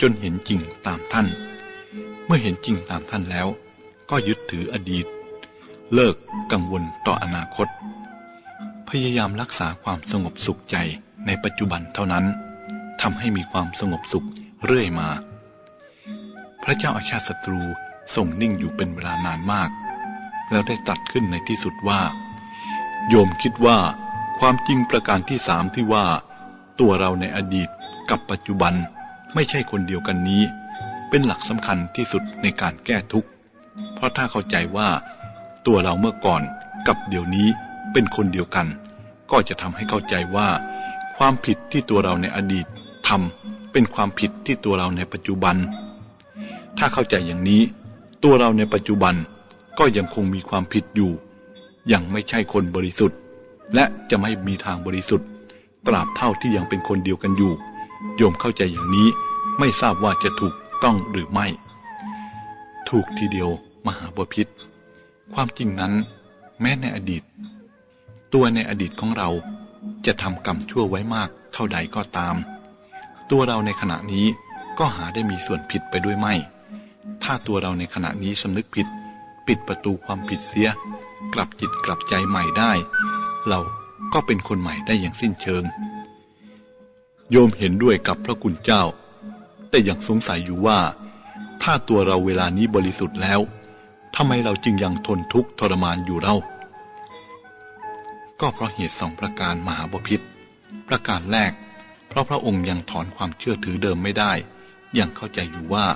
จนเห็นจริงตามท่าน เมื่อเห็นจริงตามท่านแล้ว ก็ยึดถืออดีต เลิกกังวลต่ออนาคต พยายามรักษาความสงบสุขใจในปัจจุบันเท่านั้นทำให้มีความสงบสุขเรื่อยมา พระเจ้าอาชาติศัตรูทรงนิ่งอยู่เป็นเวลานานมาก แล้วได้ตัดขึ้นในที่สุดว่า โยมคิดว่าความจริงประการที่สามที่ว่า ตัวเราในอดีตกับปัจจุบันไม่ใช่คนเดียวกันนี้ เป็นหลักสำคัญที่สุดในการแก้ทุกข์ เพราะถ้าเข้าใจว่าตัวเราเมื่อก่อนกับเดี๋ยวนี้เป็นคนเดียวกัน ก็จะทำให้เข้าใจว่า ความผิดที่ตัวเราในอดีตทำเป็นความผิดที่ตัวเราในปัจจุบัน ถ้าเข้าใจอย่างนี้ ตัวเราในปัจจุบันก็ยังคงมีความผิดอยู่ ยังไม่ใช่คนบริสุทธิ์ และจะไม่มีทางบริสุทธิ์ ตราบเท่าที่ยังเป็นคนเดียวกันอยู่ โยมเข้าใจอย่างนี้ไม่ทราบว่าจะถูกต้องหรือไม่ ถูกทีเดียวมหาบพิษ ความจริงนั้น แม้ในอดีต ตัวในอดีตของเราจะทำกรรมชั่วไว้มากเท่าใดก็ตาม ตัวเราในขณะนี้ก็หาได้มีส่วนผิดไปด้วยไม่ ถ้าตัวเราในขณะนี้สำนึกผิด ปิดประตูความผิดเสีย กลับจิตกลับใจใหม่ได้ เราก็เป็นคนใหม่ได้อย่างสิ้นเชิง โยมเห็นด้วยกับพระคุณเจ้า แต่ยังสงสัยอยู่ว่า ถ้าตัวเราเวลานี้บริสุทธิ์แล้วทำไมเราจึงยังทนทุกข์ทรมานอยู่เรา ก็เพราะเหตุสองประการมหาบพิษประการแรก เพราะพระองค์ยังถอนความเชื่อถือเดิมไม่ได้ ยังเข้าใจอยู่ว่า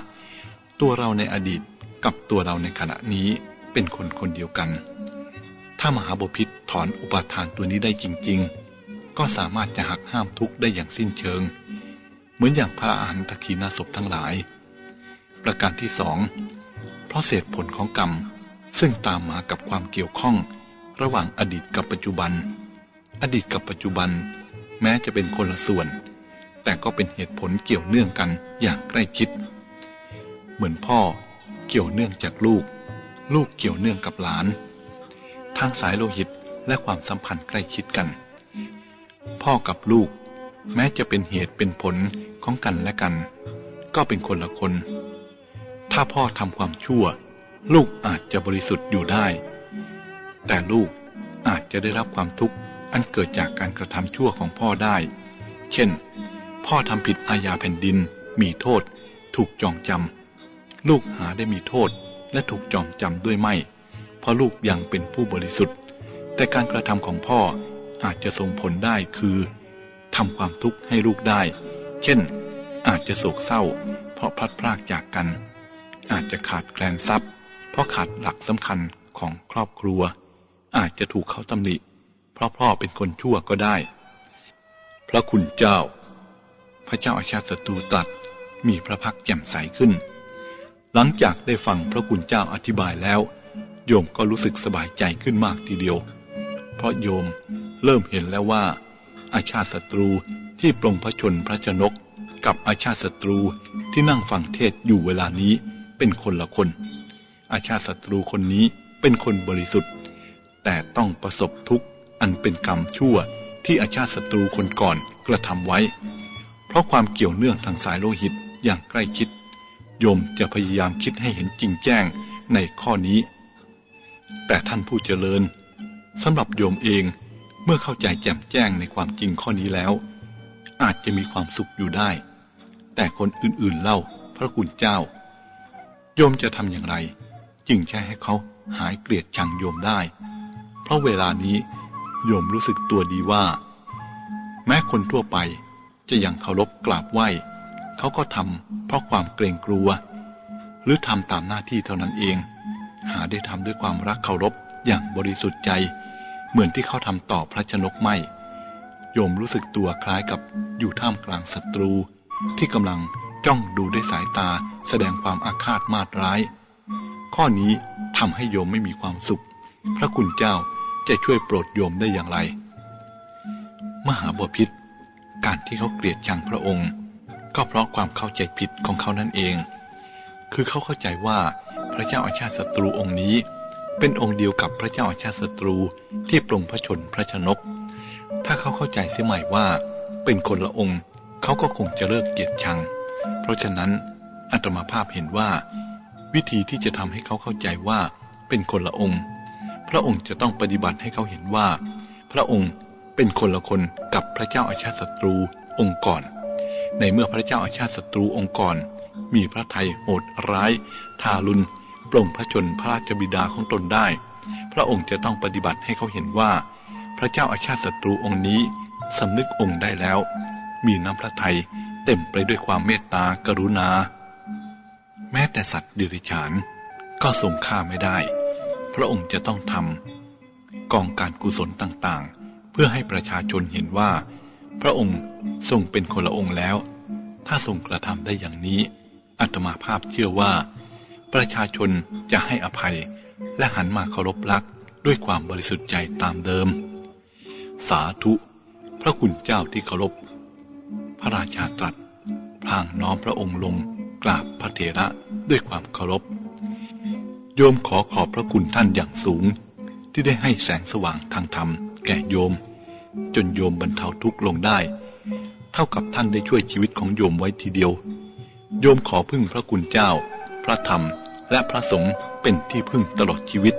ตัวเราในอดีตกับตัวเราในขณะนี้ เป็นคนคนเดียวกัน ถ้ามหาบพิษถอนอุปาทานตัวนี้ได้จริง ๆ ก็สามารถจะหักห้ามทุกข์ได้อย่างสิ้นเชิง เหมือนอย่างพระอาหันตคีนาศพทั้งหลาย ประการที่สอง เพราะเศษผลของกรรม ซึ่งตามมากับความเกี่ยวข้อง ระหว่างอดีตกับปัจจุบัน อดีตกับปัจจุบัน แม้จะเป็นคนละส่วน แต่ก็เป็นเหตุผลเกี่ยวเนื่องกันอย่างใกล้ชิด เหมือนพ่อเกี่ยวเนื่องจากลูก ลูกเกี่ยวเนื่องกับหลาน ทางสายโลหิตและความสัมพันธ์ใกล้ชิดกัน พ่อกับลูก แม้จะเป็นเหตุเป็นผลของกันและกัน ก็เป็นคนละคน ถ้าพ่อทำความชั่ว ลูกอาจจะบริสุทธิ์อยู่ได้ แต่ลูกอาจจะได้รับความทุกข์อันเกิดจากการกระทำชั่วของพ่อได้ เช่น พ่อทำผิดอาญาแผ่นดิน มีโทษ ถูกจองจำลูกหาได้มีโทษ และถูกจองจำด้วยไม่ เพราะลูกยังเป็นผู้บริสุทธิ์ แต่การกระทำของพ่ออาจจะส่งผลได้คือทำความทุกข์ให้ลูกได้ เช่น อาจจะโศกเศร้า เพราะพลัดพรากจากกัน อาจจะขาดแคลนทรัพย์ เพราะขาดหลักสำคัญของครอบครัว อาจจะถูกเขาตำหนิ เพราะพ่อเป็นคนชั่วก็ได้ พระคุณเจ้า พระเจ้าอาชาติศัตรูตัดมีพระพักแจ่มใสขึ้น หลังจากได้ฟังพระคุณเจ้าอธิบายแล้ว โยมก็รู้สึกสบายใจขึ้นมากทีเดียว เพราะโยมเริ่มเห็นแล้วว่า อาชาติศัตรูที่ปรงพระชนพระชนก กับอาชาติศัตรูที่นั่งฟังเทศอยู่เวลานี้เป็นคนละคน อาชาติศัตรูคนนี้เป็นคนบริสุทธิ์ แต่ต้องประสบทุกข์อันเป็นกรรมชั่วที่อาชาติศัตรูคนก่อนกระทำไว้ เพราะความเกี่ยวเนื่องทางสายโลหิตอย่างใกล้ชิด โยมจะพยายามคิดให้เห็นจริงแจ้งในข้อนี้ แต่ท่านผู้เจริญสำหรับโยมเองเมื่อเข้าใจแจ่มแจ้งในความจริงข้อนี้แล้ว อาจจะมีความสุขอยู่ได้ แต่คนอื่นๆเล่าพระคุณเจ้า โยมจะทำอย่างไร จึงใช้ให้เขาหายเกลียดชังโยมได้ เพราะเวลานี้โยมรู้สึกตัวดีว่า แม้คนทั่วไปจะยังเคารพกราบไหว้ เขาก็ทำเพราะความเกรงกลัว หรือทำตามหน้าที่เท่านั้นเอง หาได้ทำด้วยความรักเคารพอย่างบริสุทธิ์ใจ เหมือนที่เขาทำต่อพระชนกไม่ โยมรู้สึกตัวคล้ายกับอยู่ท่ามกลางศัตรู ที่กำลังจ้องดูด้วยสายตาแสดงความอาฆาตมาตร้าย ข้อนี้ทำให้โยมไม่มีความสุข พระคุณเจ้าจะช่วยโปรดโยมได้อย่างไร มหาบพิษการที่เขาเกลียดชังพระองค์ ก็เพราะความเข้าใจผิดของเขานั่นเอง คือเขาเข้าใจว่าพระเจ้าอาชาติศัตรูองค์นี้ เป็นองค์เดียวกับพระเจ้าอาชาติศัตรูที่ปรงพระชนพระชนก ถ้าเขาเข้าใจเสียใหม่ว่า เป็นคนละองค์เขาก็คงจะเลิกเกียดชัง เพราะฉะนั้นอัตมาภาพเห็นว่า วิธีที่จะทำให้เขาเข้าใจว่าเป็นคนละองค์ พระองค์จะต้องปฏิบัติให้เขาเห็นว่า พระองค์เป็นคนละคนกับพระเจ้าอาชาติศัตรูองค์ก่อน ในเมื่อพระเจ้าอาชาติศัตรูองค์ก่อน มีพระไทยโหดร้าย ทารุณปลงพระชนพระราชบิดาของตนได้ พระองค์จะต้องปฏิบัติให้เขาเห็นว่า พระเจ้าอาชาติศัตรูองค์นี้สำนึกองค์ได้แล้ว มีน้ำพระทัยเต็มไปด้วยความเมตตากรุณา แม้แต่สัตว์ดิริฉานก็ทรงฆ่าไม่ได้ พระองค์จะต้องทำกองการกุศลต่างๆ เพื่อให้ประชาชนเห็นว่า พระองค์ทรงเป็นคนละองค์แล้ว ถ้าทรงกระทำได้อย่างนี้อัตมาภาพเชื่อว่า ประชาชนจะให้อภัยและหันมาเคารพรักด้วยความบริสุทธิ์ใจตามเดิม สาธุ พระคุณเจ้าที่เคารพ พระราชาตรัสพลางน้อมพระองค์ลงกราบพระเถระด้วยความเคารพ โยมขอขอบพระคุณท่านอย่างสูง ที่ได้ให้แสงสว่างทางธรรม แก่โยม จนโยมบรรเทาทุกข์ลงได้ เท่ากับท่านได้ช่วยชีวิตของโยมไว้ทีเดียว โยมขอพึ่งพระคุณเจ้า พระธรรม และพระสงฆ์เป็นที่พึ่งตลอดชีวิต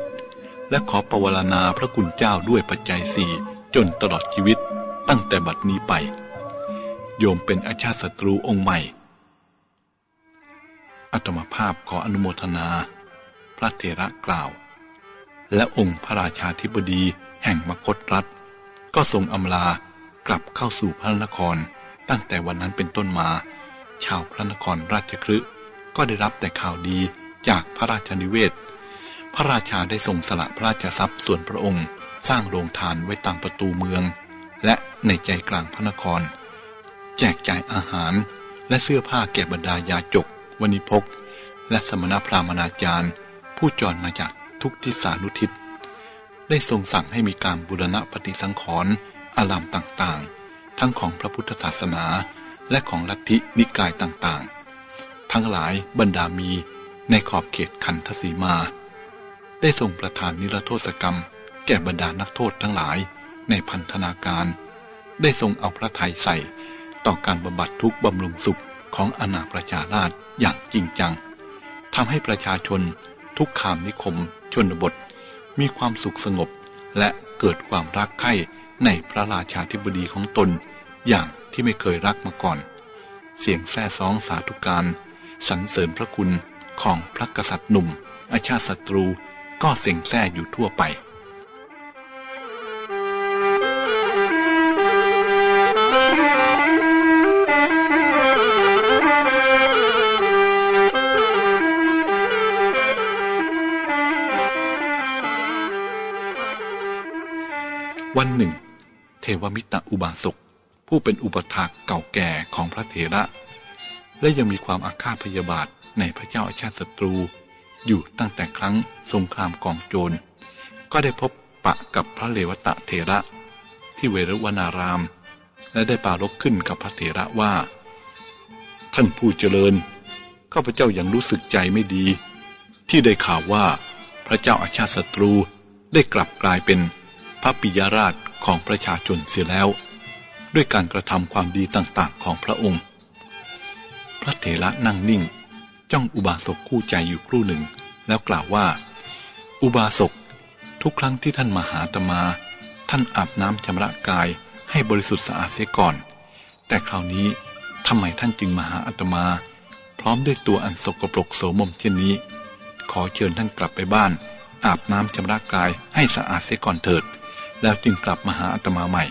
และขอประวรณาพระคุณเจ้าด้วยปัจจัยสี่จนตลอดชีวิตตั้งแต่บัดนี้ไป โยมเป็นอาชาติศัตรูองค์ใหม่อัตมาภาพขออนุโมทนา พระเถระกล่าว และองค์พระราชาธิบดีแห่งมคตรัฐ ก็ทรงอำลากลับเข้าสู่พระนคร ตั้งแต่วันนั้นเป็นต้นมา ชาวพระนครราชคฤห์ก็ได้รับแต่ข่าวดีจากพระราชนิเวศ พระราชาได้ทรงสละพระราชทรัพย์ส่วนพระองค์ สร้างโรงทานไว้ตามประตูเมือง และในใจกลางพระนคร แจกจ่ายอาหารและเสื้อผ้าแก่บรรดายาจก วณิพก และสมณพราหมณาจารย์ ผู้จรมาจากทุกทิศานุทิศ ได้ทรงสั่งให้มีการบูรณะปฏิสังขรณ์อารามต่างๆ ทั้งของพระพุทธศาสนา และของลัทธินิกายต่างๆ ทั้งหลายบรรดามีในขอบเขตขันธสีมา ได้ทรงประทานนิรโทษกรรม แก่บรรดานักโทษทั้งหลายในพันธนาการ ได้ทรงเอาพระทัยใส่ต่อการบำบัดทุกบำรุงสุขของอาณาประชาราชอย่างจริงจังทำให้ประชาชนทุกขามนิคมชนบท มีความสุขสงบ และเกิดความรักใคร่ในพระราชาธิบดีของตน อย่างที่ไม่เคยรักมาก่อน เสียงแซ่ซองสาธุการสรรเสริญพระคุณของพระกษัตริย์หนุ่ม อาชาติศัตรูก็เสียงแซ่อยู่ทั่วไป วันหนึ่ง เทวมิตรอุบาสกผู้เป็นอุปถากเก่าแก่ของพระเถระ และยังมีความอาฆาตพยาบาทในพระเจ้าอาชาติศัตรู อยู่ตั้งแต่ครั้งสงครามกองโจร ก็ได้พบปะกับพระเลวตะเถระ ที่เวรวนาราม และได้ปารกขึ้นกับพระเถระว่า ท่านผู้เจริญข้าพเจ้ายังรู้สึกใจไม่ดี ที่ได้ข่าวว่าพระเจ้าอาชาติศัตรูได้กลับกลายเป็น พระปิยราชของประชาชนเสียแล้ว ด้วยการกระทำความดีต่างๆของพระองค์ พระเถระนั่งนิ่ง จ้องอุบาสกคู่ใจอยู่ครู่หนึ่ง แล้วกล่าวว่า อุบาสกทุกครั้งที่ท่านมาหาตมา ท่านอาบน้ำชำระกายให้บริสุทธิ์สะอาดเสียก่อน แต่คราวนี้ทำไมท่านจึงมาหาอาตมา พร้อมด้วยตัวอันสกปรกโสมมเช่นนี้ ขอเชิญท่านกลับไปบ้าน อาบน้ำชำระกายให้สะอาดเสียก่อนเถิด แล้วจึงกลับมาหาอาตมาใหม่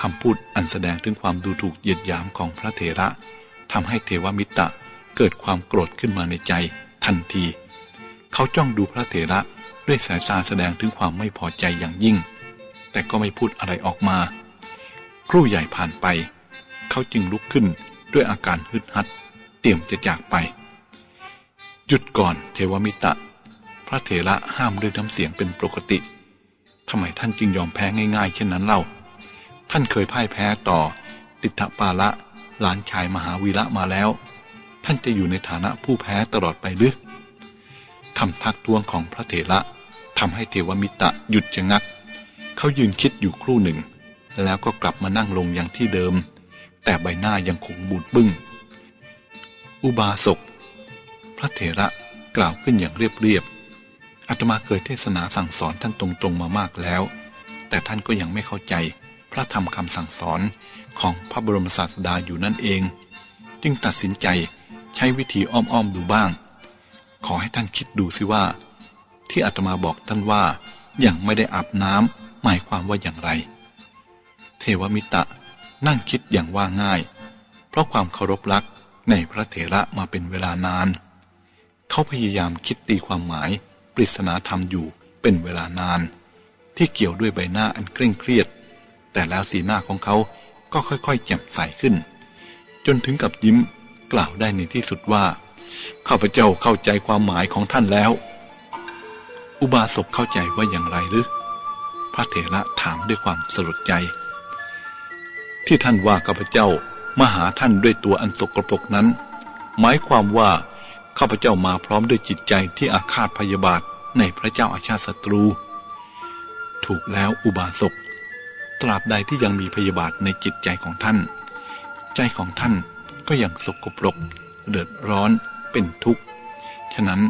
คำพูดอันแสดงถึงความดูถูกเหยียดหยามของพระเถระทำให้เทวมิตรเกิดความโกรธขึ้นมาในใจทันที เขาจ้องดูพระเถระด้วยสายตาแสดงถึงความไม่พอใจอย่างยิ่ง แต่ก็ไม่พูดอะไรออกมา ครู่ใหญ่ผ่านไป เขาจึงลุกขึ้นด้วยอาการฮึดฮัด เตรียมจะจากไป หยุดก่อนเทวมิตรพระเถระห้ามด้วยน้ำเสียงเป็นปกติ ทำไมท่านจึงยอมแพ้ง่ายๆ เช่นนั้นเล่า ท่านเคยพ่ายแพ้ต่อ ติถปาละหลานชายมหาวีระมาแล้ว ท่านจะอยู่ในฐานะผู้แพ้ตลอดไปหรือคำทักท้วงของพระเถระทำให้เทวมิตะหยุดชะงัก เขายืนคิดอยู่ครู่หนึ่ง แล้วก็กลับมานั่งลงอย่างที่เดิม แต่ใบหน้ายังคงบูดบึง้ง อุบาสก พระเถระกล่าวขึ้นอย่างเรียบๆ อาตมาเคยเทศนาสั่งสอนท่านตรงๆมามากแล้ว แต่ท่านก็ยังไม่เข้าใจพระธรรมคำสั่งสอนของพระบรมศาสดาอยู่นั่นเอง จึงตัดสินใจใช้วิธีอ้อมๆดูบ้าง ขอให้ท่านคิดดูสิว่า ที่อาตมาบอกท่านว่าอย่างไม่ได้อาบน้ำหมายความว่าอย่างไร เทวมิตะนั่งคิดอย่างว่าง่าย เพราะความเคารพรักในพระเถระมาเป็นเวลานาน เขาพยายามคิดตีความหมาย ปริศนาธรรมอยู่เป็นเวลานาน ที่เกี่ยวด้วยใบหน้าอันเคร่งเครียด แต่แล้วสีหน้าของเขาก็ค่อยๆแจ่มใสขึ้น จนถึงกับยิ้มกล่าวได้ในที่สุดว่าข้าพเจ้าเข้าใจความหมายของท่านแล้ว อุบาสกเข้าใจว่าอย่างไรหรือพระเถระถามด้วยความสลดใจ ที่ท่านว่าข้าพเจ้ามาหาท่านด้วยตัวอันสกรปรกนั้น หมายความว่า ข้าพเจ้ามาพร้อมด้วยจิตใจที่อาฆาตพยาบาทในพระเจ้าอาชาติศัตรู ถูกแล้วอุบาสก ตราบใดที่ยังมีพยาบาทในจิตใจของท่าน ใจของท่านก็ยังสกปรก เดือดร้อน เป็นทุกข์ ฉะนั้น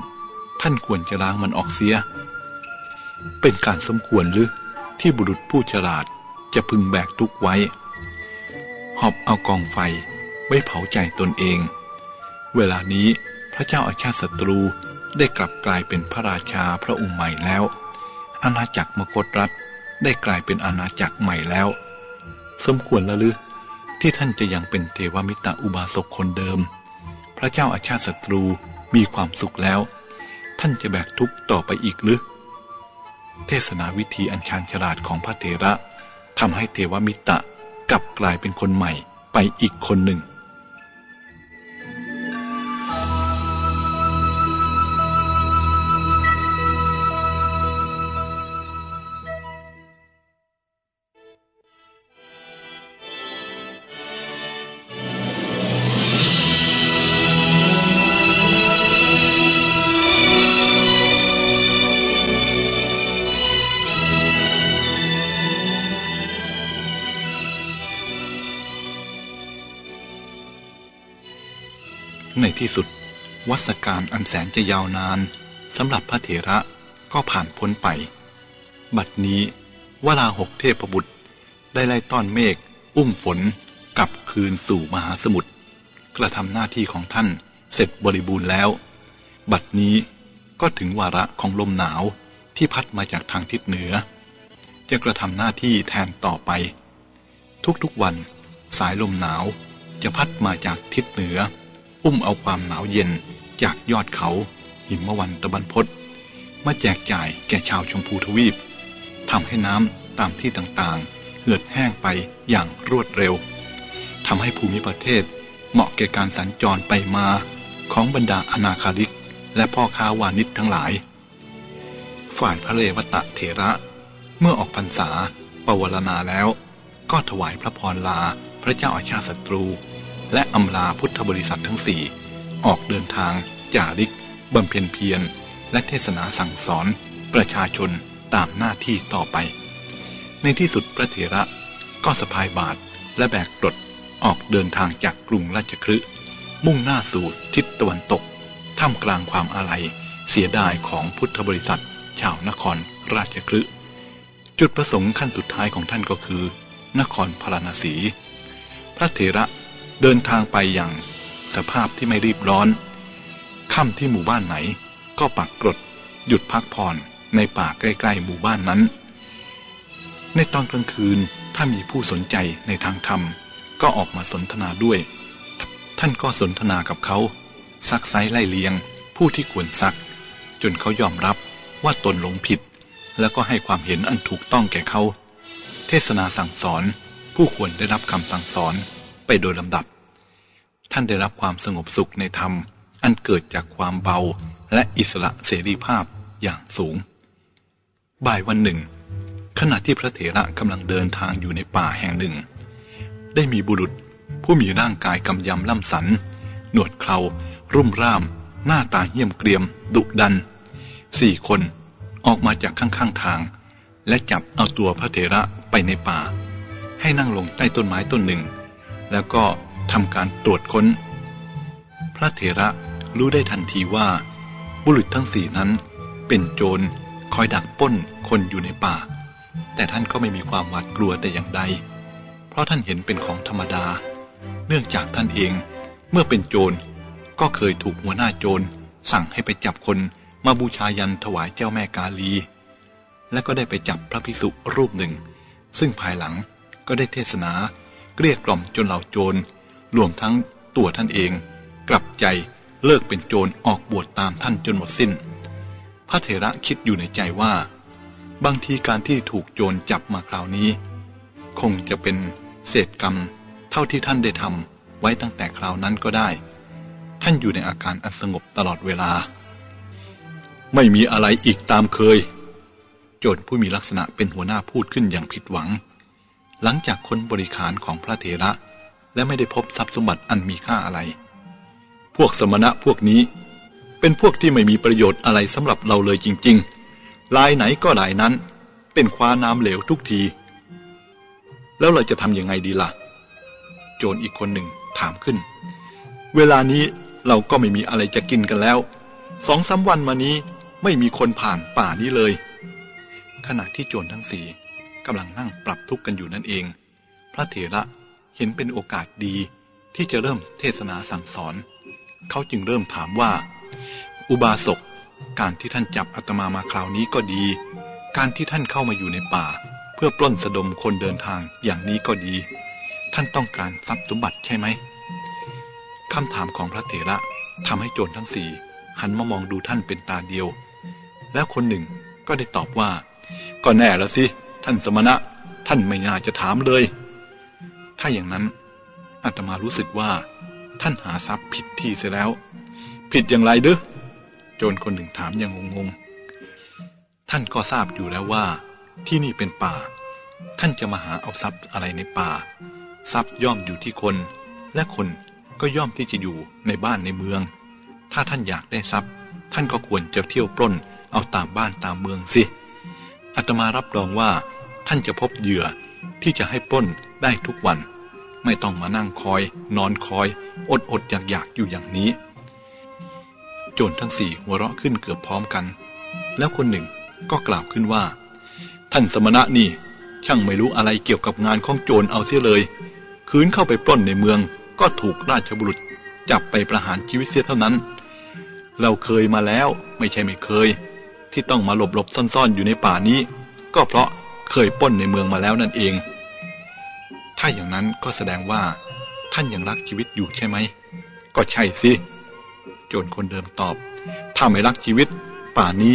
ท่านควรจะล้างมันออกเสีย เป็นการสมควรหรือที่บุรุษผู้ฉลาดจะพึงแบกทุกไว้ หอบเอากองไฟไว้เผาใจตนเอง เวลานี้ พระเจ้าอาชาติศัตรูได้กลับกลายเป็นพระราชาพระองค์ใหม่แล้ว อาณาจักรมกฏรัฐได้กลายเป็นอาณาจักรใหม่แล้ว สมควรละหรือที่ท่านจะยังเป็นเทวมิตรอุบาสกคนเดิม พระเจ้าอาชาติศัตรูมีความสุขแล้ว ท่านจะแบกทุกข์ต่อไปอีกหรือ เทศนาวิธีอันชาญฉลาดของพระเถระทำให้เทวมิตรกลับกลายเป็นคนใหม่ไปอีกคนหนึ่ง ที่สุด วัสการอันแสนจะยาวนานสำหรับพระเถระก็ผ่านพ้นไป บัดนี้วลาหกเทพบุตร ได้ไล่ต้อนเมฆอุ้มฝนกลับคืนสู่มหาสมุทรกระทำหน้าที่ของท่านเสร็จบริบูรณ์แล้ว บัดนี้ก็ถึงวาระของลมหนาวที่พัดมาจากทางทิศเหนือ จะกระทำหน้าที่แทนต่อไป ทุกๆวันสายลมหนาวจะพัดมาจากทิศเหนือ อุ้มเอาความหนาวเย็นจากยอดเขาหิมวันตะบันพศมาแจกจ่ายแก่ชาวชมพูทวีปทำให้น้ำตามที่ต่างๆ เหือดแห้งไปอย่างรวดเร็วทำให้ภูมิประเทศเหมาะแก่การสัญจรไปมาของบรรดาอนาคาริก และพ่อค้าวานิชทั้งหลาย ฝ่ายพระเลวตะเถระ เมื่อออกพรรษาปวารณาแล้ว ก็ถวายพระพรลาพระเจ้าอาชาศัตรู และอำลาพุทธบริษัททั้งสี่ออกเดินทางจาริกบำเพ็ญเพียรและเทศนาสั่งสอนประชาชนตามหน้าที่ต่อไป ในที่สุดพระเถระก็สะพายบาทและแบกกรดออกเดินทางจากกรุงราชคฤห์มุ่งหน้าสู่ทิศตะวันตก ท่ามกลางความอาลัยเสียดายของพุทธบริษัท ชาวนครราชคฤห์จุดประสงค์ขั้นสุดท้ายของท่านก็คือ นครพาราณสี พระเถระ เดินทางไปอย่างสภาพที่ไม่รีบร้อน ค่ำที่หมู่บ้านไหน ก็ปักกรดหยุดพักผ่อนในป่าใกล้ๆหมู่บ้านนั้น ในตอนกลางคืนถ้ามีผู้สนใจในทางธรรม ก็ออกมาสนทนาด้วย ท่านก็สนทนากับเขาซักไซไล่เลียง ผู้ที่ควรซัก จนเขายอมรับว่าตนหลงผิด แล้วก็ให้ความเห็นอันถูกต้องแก่เขา เทศนาสั่งสอนผู้ควรได้รับคำสั่งสอน ไปโดยลำดับ ท่านได้รับความสงบสุขในธรรม อันเกิดจากความเบาและอิสระเสรีภาพอย่างสูง บ่ายวันหนึ่ง ขณะที่พระเถระกำลังเดินทางอยู่ในป่าแห่งหนึ่ง ได้มีบุรุษผู้มีร่างกายกำยำล่ำสัน หนวดเครารุ่มร่าม หน้าตาเยี่ยมเกรียม ดุดัน สี่คนออกมาจากข้างๆทาง และจับเอาตัวพระเถระไปในป่า ให้นั่งลงใต้ต้นไม้ต้นหนึ่ง แล้วก็ทำการตรวจค้น พระเถระรู้ได้ทันทีว่า บุรุษทั้งสี่นั้นเป็นโจรคอยดักป้นคนอยู่ในป่า แต่ท่านก็ไม่มีความหวาดกลัวแต่อย่างใด เพราะท่านเห็นเป็นของธรรมดา เนื่องจากท่านเองเมื่อเป็นโจรก็เคยถูกหัวหน้าโจรสั่งให้ไปจับคนมาบูชายันถวายเจ้าแม่กาลี และก็ได้ไปจับพระพิสุรูปหนึ่ง ซึ่งภายหลังก็ได้เทศนา เกลี้ยกล่อมจนเหล่าโจรรวมทั้งตัวท่านเอง กลับใจเลิกเป็นโจรออกบวชตามท่านจนหมดสิ้น พระเถระคิดอยู่ในใจว่า บางทีการที่ถูกโจรจับมาคราวนี้ คงจะเป็นเศษกรรม เท่าที่ท่านได้ทำไว้ตั้งแต่คราวนั้นก็ได้ ท่านอยู่ในอาการอันสงบตลอดเวลา ไม่มีอะไรอีกตามเคย โจรผู้มีลักษณะเป็นหัวหน้าพูดขึ้นอย่างผิดหวัง หลังจากคนบริขารของพระเถระ และไม่ได้พบทรัพย์สมบัติอันมีค่าอะไร พวกสมณะพวกนี้ เป็นพวกที่ไม่มีประโยชน์อะไรสำหรับเราเลยจริง ๆ ลายไหนก็ลายนั้น เป็นคว้าน้ำเหลวทุกที แล้วเราจะทำยังไงดีละ่ะ โจรอีกคนหนึ่งถามขึ้น เวลานี้เราก็ไม่มีอะไรจะกินกันแล้ว สองสาวันมานี้ไม่มีคนผ่านป่านี้เลย ขณะที่โจรทั้งสี่ กำลังนั่งปรับทุกข์กันอยู่นั่นเอง พระเถระเห็นเป็นโอกาสดีที่จะเริ่มเทศนาสั่งสอน เขาจึงเริ่มถามว่า อุบาสก การที่ท่านจับอาตมามาคราวนี้ก็ดี การที่ท่านเข้ามาอยู่ในป่า เพื่อปล้นสะดมคนเดินทางอย่างนี้ก็ดี ท่านต้องการทรัพย์สมบัติใช่ไหมคำถามของพระเถระทำให้โจรทั้งสี่หันมามองดูท่านเป็นตาเดียว แล้วคนหนึ่งก็ได้ตอบว่า ก็แน่ละสิานสมณะ ท่านไม่น่าจะถามเลย ถ้าอย่างนั้นอาตมารู้สึกว่า ท่านหาทรัพย์ผิดที่เสียแล้ว ผิดอย่างไรเด้อโจรคนหนึ่งถามอย่างงงๆ ท่านก็ทราบอยู่แล้วว่า ที่นี่เป็นป่า ท่านจะมาหาเอาทรัพย์อะไรในป่า ทรัพย์ย่อมอยู่ที่คน และคนก็ย่อมที่จะอยู่ในบ้านในเมือง ถ้าท่านอยากได้ทรัพย์ ท่านก็ควรจะเที่ยวปล้น เอาตามบ้านตามเมืองสิอาตมารับรองว่า ท่านจะพบเหยื่อที่จะให้ป้นได้ทุกวัน ไม่ต้องมานั่งคอย นอนคอย อดอดอยากอยากอยู่อย่างนี้ โจรทั้งสี่หัวเราะขึ้นเกือบพร้อมกัน แล้วคนหนึ่งก็กล่าวขึ้นว่า ท่านสมณะนี่ ช่างไม่รู้อะไรเกี่ยวกับงานของโจรเอาเสียเลย คืนเข้าไปปล้นในเมืองก็ถูกราชบุรุษจับไปประหารชีวิตเสียเท่านั้น เราเคยมาแล้วไม่ใช่ไม่เคย ที่ต้องมาหลบหลบซ่อนๆอยู่ในป่านี้ ก็เพราะ เคยป้นในเมืองมาแล้วนั่นเอง ถ้าอย่างนั้นก็แสดงว่า ท่านยังรักชีวิตอยู่ใช่ไหม ก็ใช่สิ โจรคนเดิมตอบ ถ้าไม่รักชีวิต ป่านี้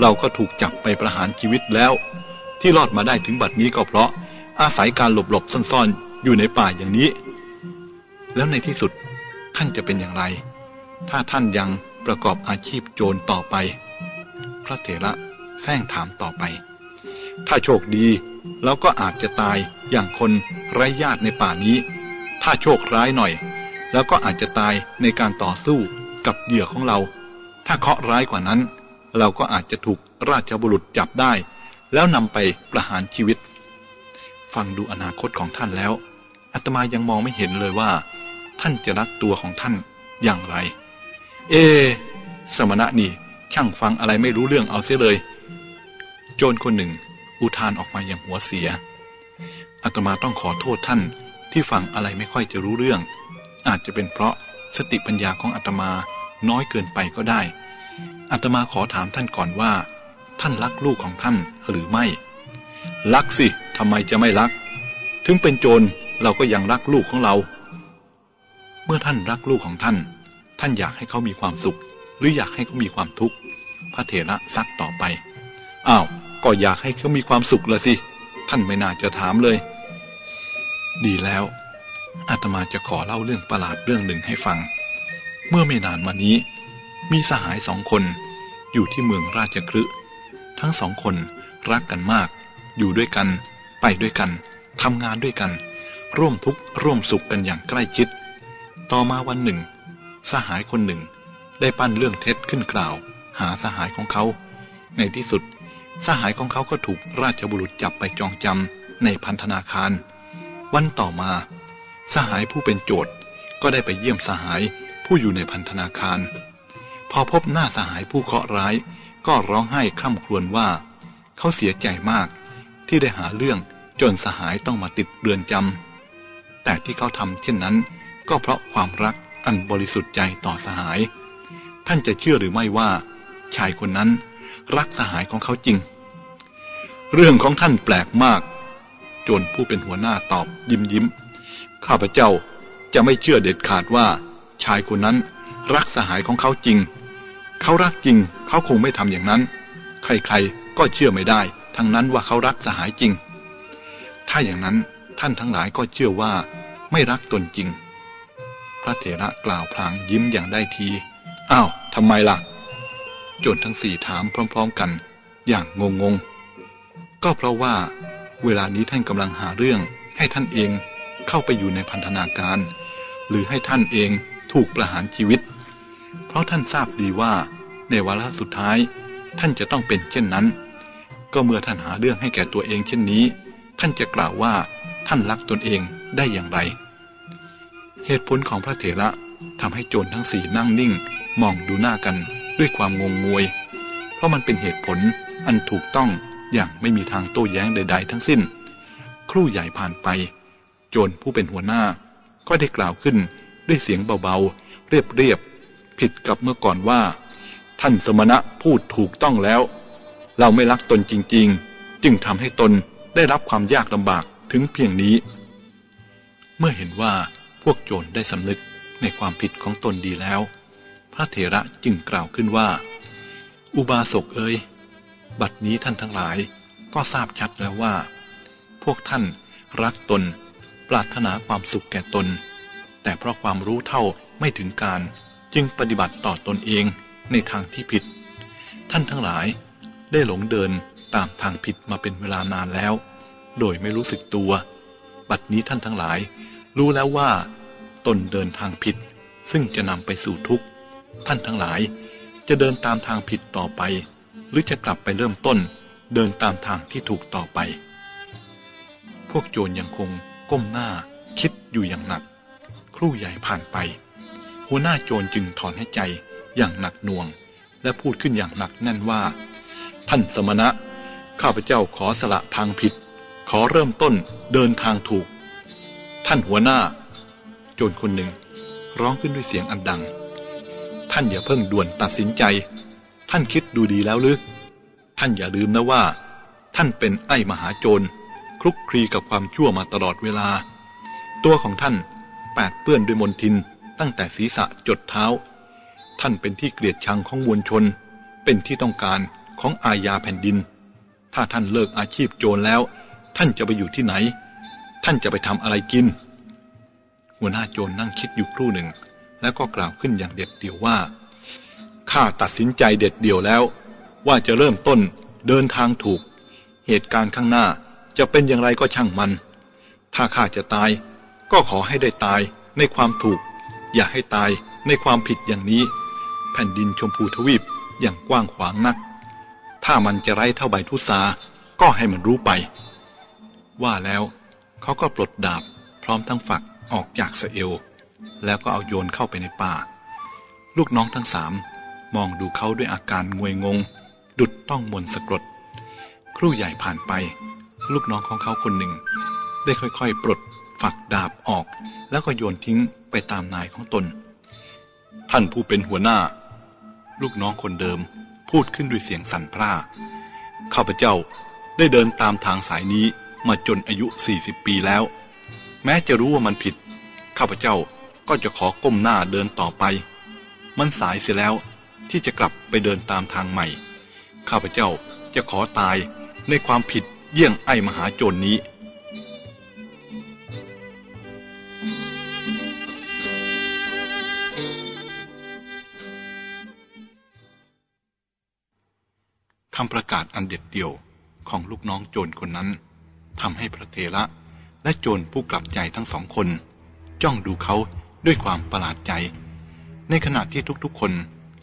เราก็ถูกจับไปประหารชีวิตแล้ว ที่รอดมาได้ถึงบัดนี้ก็เพราะ อาศัยการหลบหลบซ่อนๆ อยู่ในป่าอย่างนี้ แล้วในที่สุดท่านจะเป็นอย่างไร ถ้าท่านยังประกอบอาชีพโจรต่อไป พระเถระแซงถามต่อไป ถ้าโชคดีเราก็อาจจะตายอย่างคนไร้ญาติในป่านี้ ถ้าโชคร้ายหน่อยแล้วก็อาจจะตายในการต่อสู้กับเหยื่อของเรา ถ้าเคราะห์ร้ายกว่านั้น เราก็อาจจะถูกราชบุรุษจับได้ แล้วนำไปประหารชีวิต ฟังดูอนาคตของท่านแล้วอาตมายังมองไม่เห็นเลยว่า ท่านจะรักตัวของท่านอย่างไร เอ สมณะนี่ช่างฟังอะไรไม่รู้เรื่องเอาเสียเลย โจรคนหนึ่ง อุทานออกมาอย่างหัวเสียอาตมาต้องขอโทษท่านที่ฟังอะไรไม่ค่อยจะรู้เรื่อง อาจจะเป็นเพราะสติปัญญาของอาตมาน้อยเกินไปก็ได้อาตมาขอถามท่านก่อนว่า ท่านรักลูกของท่านหรือไม่รักสิทำไมจะไม่รัก ถึงเป็นโจรเราก็ยังรักลูกของเรา เมื่อท่านรักลูกของท่าน ท่านอยากให้เขามีความสุข หรืออยากให้เขามีความทุกข์พระเถระซักต่อไปอ้าว ก็อยากให้เขามีความสุขละสิ ท่านไม่น่าจะถามเลย ดีแล้ว อาตมาจะขอเล่าเรื่องประหลาดเรื่องหนึ่งให้ฟัง เมื่อไม่นานมานี้ มีสหายสองคน อยู่ที่เมืองราชคฤห์ทั้งสองคนรักกันมาก อยู่ด้วยกัน ไปด้วยกันทำงานด้วยกัน ร่วมทุกข์ร่วมสุขกันอย่างใกล้ชิด ต่อมาวันหนึ่ง สหายคนหนึ่ง ได้ปั้นเรื่องเท็จขึ้นกล่าว หาสหายของเขา ในที่สุด สหายของเขาก็ถูกราชบุรุษจับไปจองจำในพันธนาคาร วันต่อมา สหายผู้เป็นโจทย์ก็ได้ไปเยี่ยมสหายผู้อยู่ในพันธนาคาร พอพบหน้าสหายผู้เคราะห์ร้าย ก็ร้องไห้คร่ำครวญว่า เขาเสียใจมากที่ได้หาเรื่องจนสหายต้องมาติดเรือนจำแต่ที่เขาทำเช่นนั้น ก็เพราะความรักอันบริสุทธิ์ใจต่อสหาย ท่านจะเชื่อหรือไม่ว่า ชายคนนั้น รักสหายของเขาจริง เรื่องของท่านแปลกมาก โจรผู้เป็นหัวหน้าตอบยิ้มยิ้ม ข้าพเจ้าจะไม่เชื่อเด็ดขาดว่า ชายคนนั้นรักสหายของเขาจริง เขารักจริง เขาคงไม่ทำอย่างนั้น ใครๆ ก็เชื่อไม่ได้ ทั้งนั้นว่าเขารักสหายจริง ถ้าอย่างนั้นท่านทั้งหลายก็เชื่อว่าไม่รักตนจริง พระเถระกล่าวพลางยิ้มอย่างได้ที อ้าวทำไมล่ะ จรทั้งสี่ถามพร้อม ๆกัน อย่างงงๆก็เพราะว่า เวลานี้ท่านกำลังหาเรื่อง ให้ท่านเองเข้าไปอยู่ในพันธนาการ หรือให้ท่านเองถูกประหารชีวิต เพราะท่านทราบดีว่า ในวาระสุดท้าย ท่านจะต้องเป็นเช่นนั้น ก็เมื่อท่านหาเรื่องให้แก่ตัวเองเช่นนี้ ท่านจะกล่าวว่าท่านรักตนเองได้อย่างไร เหตุผลของพระเถระทำให้โจรทั้งสี่นั่งนิ่ง มองดูหน้ากัน ด้วยความงงงวย เพราะมันเป็นเหตุผลอันถูกต้องอย่างไม่มีทางโต้แย้งใด ๆ ทั้งสิ้น ครู่ใหญ่ผ่านไป โจรผู้เป็นหัวหน้า ก็ได้กล่าวขึ้นด้วยเสียงเบาๆ เรียบๆ ผิดกับเมื่อก่อนว่า ท่านสมณะพูดถูกต้องแล้ว เราไม่รักตนจริงๆ จึงทำให้ตนได้รับความยากลำบากถึงเพียงนี้ เมื่อเห็นว่าพวกโจรได้สำนึกในความผิดของตนดีแล้ว พระเถระจึงกล่าวขึ้นว่า อุบาสกเอ๋ยบัดนี้ท่านทั้งหลายก็ทราบชัดแล้วว่า พวกท่านรักตน ปรารถนาความสุขแก่ตน แต่เพราะความรู้เท่าไม่ถึงการจึงปฏิบัติต่อตนเองในทางที่ผิด ท่านทั้งหลายได้หลงเดินตามทางผิดมาเป็นเวลานานแล้ว โดยไม่รู้สึกตัว บัดนี้ท่านทั้งหลาย รู้แล้วว่า ตนเดินทางผิด ซึ่งจะนำไปสู่ทุกข์ ท่านทั้งหลาย จะเดินตามทางผิดต่อไป หรือจะกลับไปเริ่มต้น เดินตามทางที่ถูกต่อไป พวกโจรยังคงก้มหน้าคิดอยู่อย่างหนัก ครู่ใหญ่ผ่านไป หัวหน้าโจรจึงถอนให้ใจอย่างหนักหน่วง และพูดขึ้นอย่างหนักแน่นว่า ท่านสมณะ ข้าพเจ้าขอสละทางผิด ขอเริ่มต้นเดินทางถูก ท่านหัวหน้า โจรคนหนึ่ง ร้องขึ้นด้วยเสียงอันดัง ท่านอย่าเพิ่งด่วนตัดสินใจ ท่านคิดดูดีแล้วหรือ ท่านอย่าลืมนะว่า ท่านเป็นไอ้มหาโจรคลุกคลีกับความชั่วมาตลอดเวลา ตัวของท่านแปดเปื้อนด้วยมลทินตั้งแต่ศีรษะจดเท้า ท่านเป็นที่เกลียดชังของมวลชน เป็นที่ต้องการของอาญาแผ่นดิน ถ้าท่านเลิกอาชีพโจรแล้ว ท่านจะไปอยู่ที่ไหน ท่านจะไปทำอะไรกินหัวหน้าโจรนั่งคิดอยู่ครู่หนึ่ง แล้วก็กล่าวขึ้นอย่างเด็ดเดี่ยวว่า ข้าตัดสินใจเด็ดเดี่ยวแล้ว ว่าจะเริ่มต้นเดินทางถูก เหตุการณ์ข้างหน้าจะเป็นอย่างไรก็ช่างมัน ถ้าข้าจะตาย ก็ขอให้ได้ตายในความถูก อย่าให้ตายในความผิดอย่างนี้ แผ่นดินชมพูทวีปอย่างกว้างขวางนัก ถ้ามันจะไร้เท่าใบทุสาก็ให้มันรู้ไป ว่าแล้วเขาก็ปลดดาบพร้อมทั้งฝักออกจากสเอล แล้วก็เอาโยนเข้าไปในป่า ลูกน้องทั้งสามมองดูเขาด้วยอาการงวยงง ดุดต้องมนสะกด ครู่ใหญ่ผ่านไป ลูกน้องของเขาคนหนึ่ง ได้ค่อยๆ ปลดฝักดาบออก แล้วก็โยนทิ้งไปตามนายของตน ท่านผู้เป็นหัวหน้า ลูกน้องคนเดิมพูดขึ้นด้วยเสียงสั่นพร่า ข้าพเจ้าได้เดินตามทางสายนี้มาจนอายุสี่สิบปีแล้ว แม้จะรู้ว่ามันผิด ข้าพเจ้า ก็จะขอก้มหน้าเดินต่อไป มันสายเสียแล้วที่จะกลับไปเดินตามทางใหม่ ข้าพเจ้าจะขอตายในความผิดเยี่ยงไอ้มหาโจรนนี้ คำประกาศอันเด็ดเดี่ยวของลูกน้องโจรคนนั้นทำให้พระเทระและโจรผู้กลับใจทั้งสองคน จ้องดูเขา ด้วยความประหลาดใจ ในขณะที่ทุกๆคน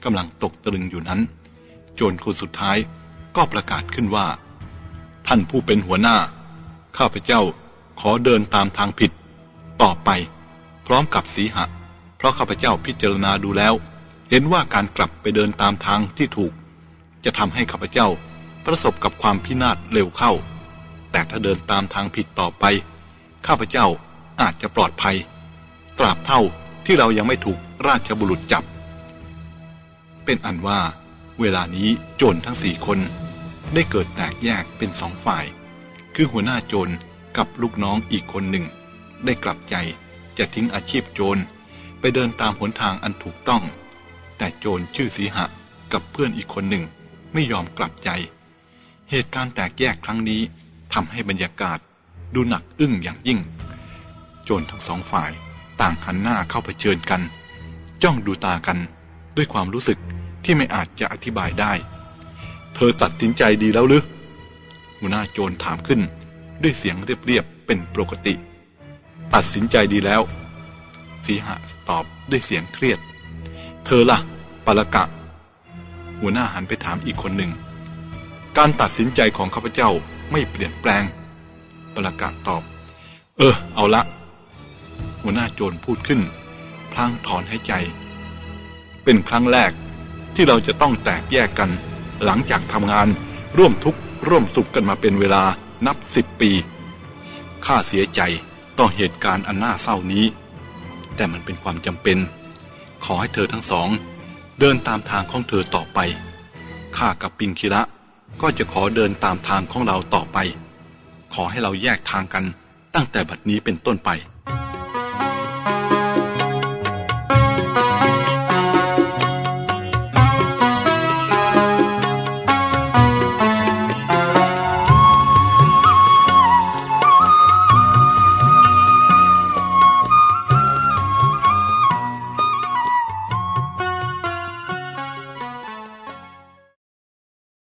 กำลังตกตะลึงอยู่นั้น โจรคนสุดท้ายก็ประกาศขึ้นว่า ท่านผู้เป็นหัวหน้า ข้าพเจ้าขอเดินตามทางผิด ต่อไป พร้อมกับสีหะ เพราะข้าพเจ้าพิจารณาดูแล้ว เห็นว่าการกลับไปเดินตามทางที่ถูก จะทำให้ข้าพเจ้าประสบกับความพินาศเร็วเข้า แต่ถ้าเดินตามทางผิดต่อไป ข้าพเจ้าอาจจะปลอดภัย ตราบเท่าที่เรายังไม่ถูกราชบุรุษจับ เป็นอันว่า เวลานี้โจรทั้งสี่คน ได้เกิดแตกแยกเป็นสองฝ่าย คือหัวหน้าโจรกับลูกน้องอีกคนหนึ่ง ได้กลับใจจะทิ้งอาชีพโจรไปเดินตามหนทางอันถูกต้อง แต่โจรชื่อสีหะกับเพื่อนอีกคนหนึ่งไม่ยอมกลับใจ เหตุการณ์แตกแยกครั้งนี้ทำให้บรรยากาศดูหนักอึ้งอย่างยิ่ง โจรทั้งสองฝ่าย ต่างหันหน้าเข้าเผชิญกัน จ้องดูตากันด้วยความรู้สึกที่ไม่อาจจะอธิบายได้ เธอตัดสินใจดีแล้วหรือหัวหน้าโจรถามขึ้น ด้วยเสียงเรียบๆเป็นปกติ ตัดสินใจดีแล้ว สีหะตอบด้วยเสียงเครียด เธอละ่ะปละกะ หัวหน้าหันไปถามอีกคนหนึ่ง การตัดสินใจของข้าพเจ้าไม่เปลี่ยนแปลงปละกะตอบ เออ เอาละ หัวหน้าโจรพูดขึ้น พลางถอนหายใจ เป็นครั้งแรกที่เราจะต้องแตกแยกกัน หลังจากทำงานร่วมทุกข์ร่วมสุขกันมาเป็นเวลานับสิบปี ข้าเสียใจต่อเหตุการณ์อันน่าเศร้านี้ แต่มันเป็นความจำเป็น ขอให้เธอทั้งสอง เดินตามทางของเธอต่อไป ข้ากับปิงคิระก็จะขอเดินตามทางของเราต่อไป ขอให้เราแยกทางกันตั้งแต่บัดนี้เป็นต้นไป